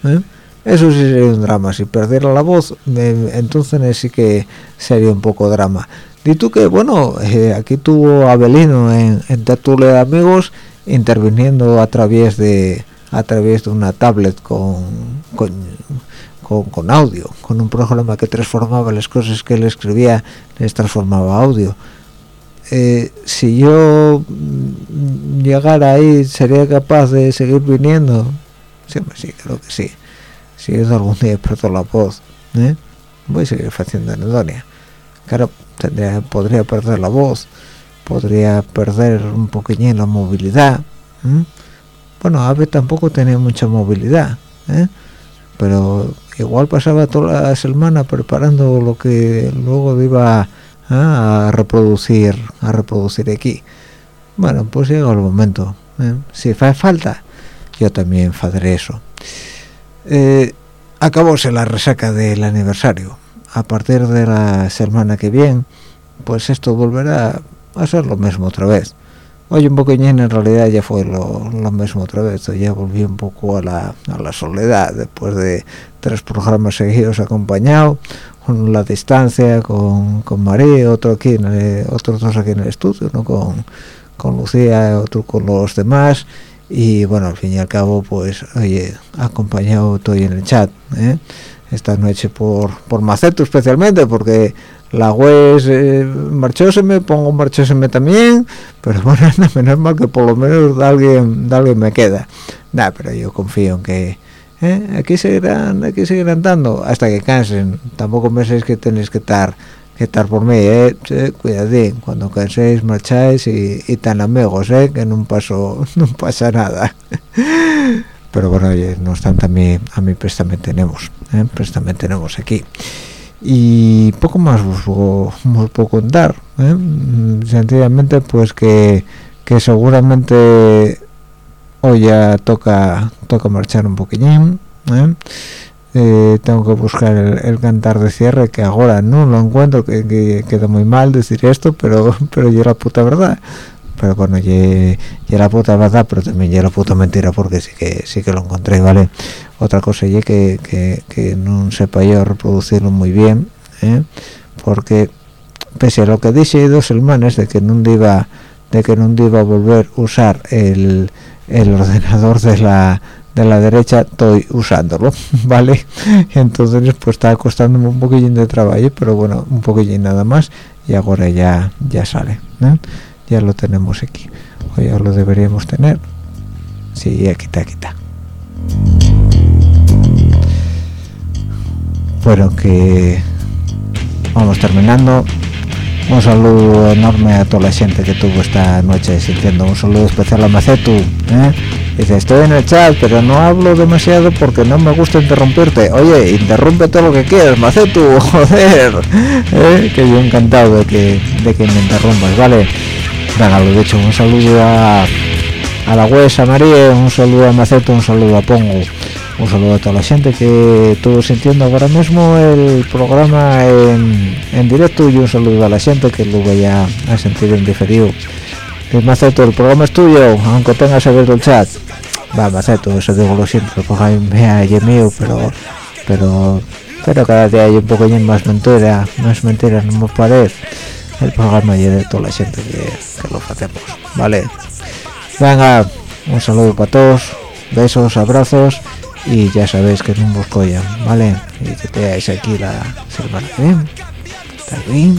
¿eh? eso sí sería un drama si perdiera la voz entonces sí que sería un poco drama. Y tú que bueno eh, aquí tuvo Abelino en, en tertulia de amigos interviniendo a través de a través de una tablet con, con, con, audio con un programa que transformaba las cosas que él escribía les transformaba audio. Eh, si yo mm, llegara ahí sería capaz de seguir viniendo sí, sí creo que sí si yo algún día pierdo la voz ¿eh? voy a seguir haciendo anedonia claro tendría, podría perder la voz podría perder un poquillín la movilidad bueno Ave tampoco tenía mucha movilidad ¿eh? pero igual pasaba toda la semana preparando lo que luego iba a reproducir a reproducir aquí bueno pues llega el momento ¿eh? si hace falta yo también haré eso. Eh, acabóse la resaca del aniversario. A partir de la semana que viene pues esto volverá a ser lo mismo otra vez. Oye, un poquillín en realidad ya fue lo, lo mismo otra vez, ya volví un poco a la, a la soledad después de tres programas seguidos acompañado, uno la distancia con, con María, otro aquí, otros dos aquí en el estudio, ¿no? con, con Lucía, otro con los demás, y bueno, al fin y al cabo, pues, oye, acompañado estoy en el chat, ¿eh? esta noche por, por Maceto especialmente, porque la web eh, marchóseme, pongo marchóseme también, pero bueno, menos mal que por lo menos de alguien, de alguien me queda. Nah, pero yo confío en que ¿eh? aquí seguirán, aquí seguirán dando hasta que cansen. Tampoco penséis que tenéis que estar que estar por mí, eh. cuidadín, cuando canséis marcháis y, y tan amigos, eh, que no paso, no pasa nada. pero bueno, oye, no obstante a mí, a mí préstame tenemos, eh, tenemos aquí y poco más os, puedo contar ¿eh? sencillamente pues que, que seguramente hoy ya toca toca marchar un poquillín ¿eh? Eh, tengo que buscar el, cantar de cierre que ahora no lo encuentro que, que, queda muy mal decir esto pero pero yo la puta verdad pero bueno ya la puta verdad pero también ya la puta mentira porque sí que sí que lo encontré vale otra cosa y que, que, no sepa yo reproducirlo muy bien ¿eh? porque pese a lo que dije dos semanas de que no iba de que no iba a volver a usar el, el ordenador de la de la derecha estoy usándolo vale entonces pues está costándome un poquillín de trabajo pero bueno un poquillín nada más y ahora ya ya sale ya lo tenemos aquí. O ya lo deberíamos tener. Sí aquí está aquí está. Bueno que vamos terminando un saludo enorme a toda la gente que tuvo esta noche sintiendo un saludo especial a Macetu ¿eh? dice estoy en el chat pero no hablo demasiado porque no me gusta interrumpirte oye interrumpe todo lo que quieras Macetu joder ¿eh? que yo encantado de que, de que me interrumpas vale venga lo dicho un saludo a, a la huesa María un saludo a Macetu un saludo a Pongo un saludo a toda la gente que estuvo sintiendo ahora mismo el programa en, directo y un saludo a la gente que lo vaya a sentir en diferido. Maceto, el programa es tuyo aunque tengas abierto el chat. Va Maceto, eso digo lo siento programa es mío pero pero pero cada día hay un poco más mentira más mentira no me parece. El programa y de toda la gente que, lo hacemos vale venga un saludo para todos besos abrazos y ya sabéis que no busco ya, ¿vale? Y que teáis aquí la semana que. ¿Está bien?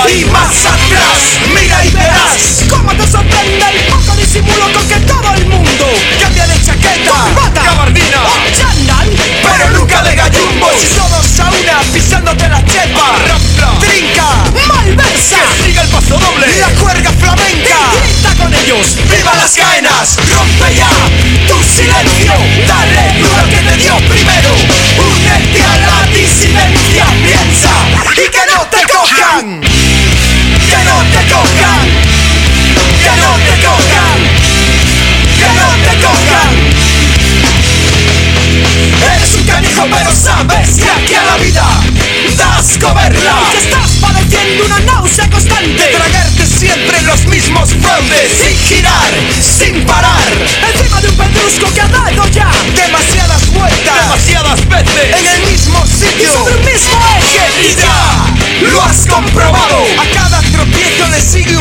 y más atrás Mira y verás. Cómo te sorprende el poco disimulo con que todo el mundo Cambia de chaqueta, bata, gabardina. o chandal Pero nunca de gallumbos. Y todos a una pisándote la chepa. Rampla, trinca, malversa. Que siga el paso doble, la cuerda flamenca. Y grita con ellos, viva las caenas. Rompe ya tu silencio, dale duro que te dio primero. Únete a la disidencia, piensa y que no te cojan te cojan, que no te cojan, que no te cojan. Eres un canijo pero sabes que aquí a la vida das coberla Y que estás padeciendo una náusea constante tragarte siempre los mismos fraudes Sin girar, sin parar Encima de un pedrusco que ha dado ya Demasiadas vueltas Demasiadas veces tropiezo le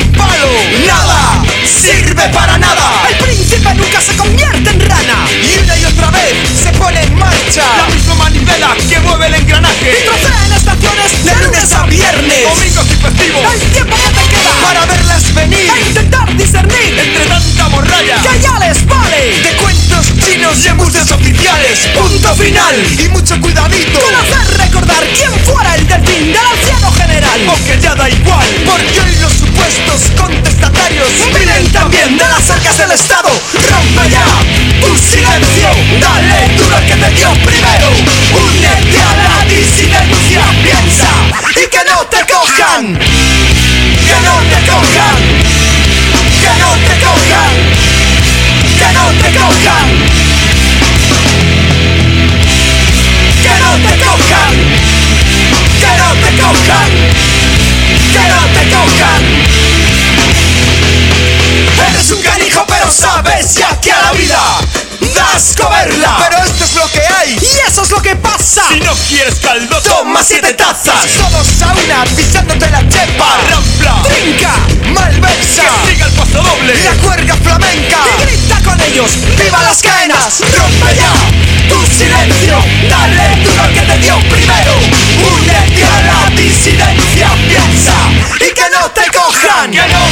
siete tazas. Todos a una pisándote la chepa. Rampla, trinca, malversa. Que siga el paso doble. La cuerda flamenca. Y grita con ellos, viva las cadenas Rompe ya tu silencio. Dale duro al que te dio primero. Únete a la disidencia. Piensa y que no te cojan. Que no.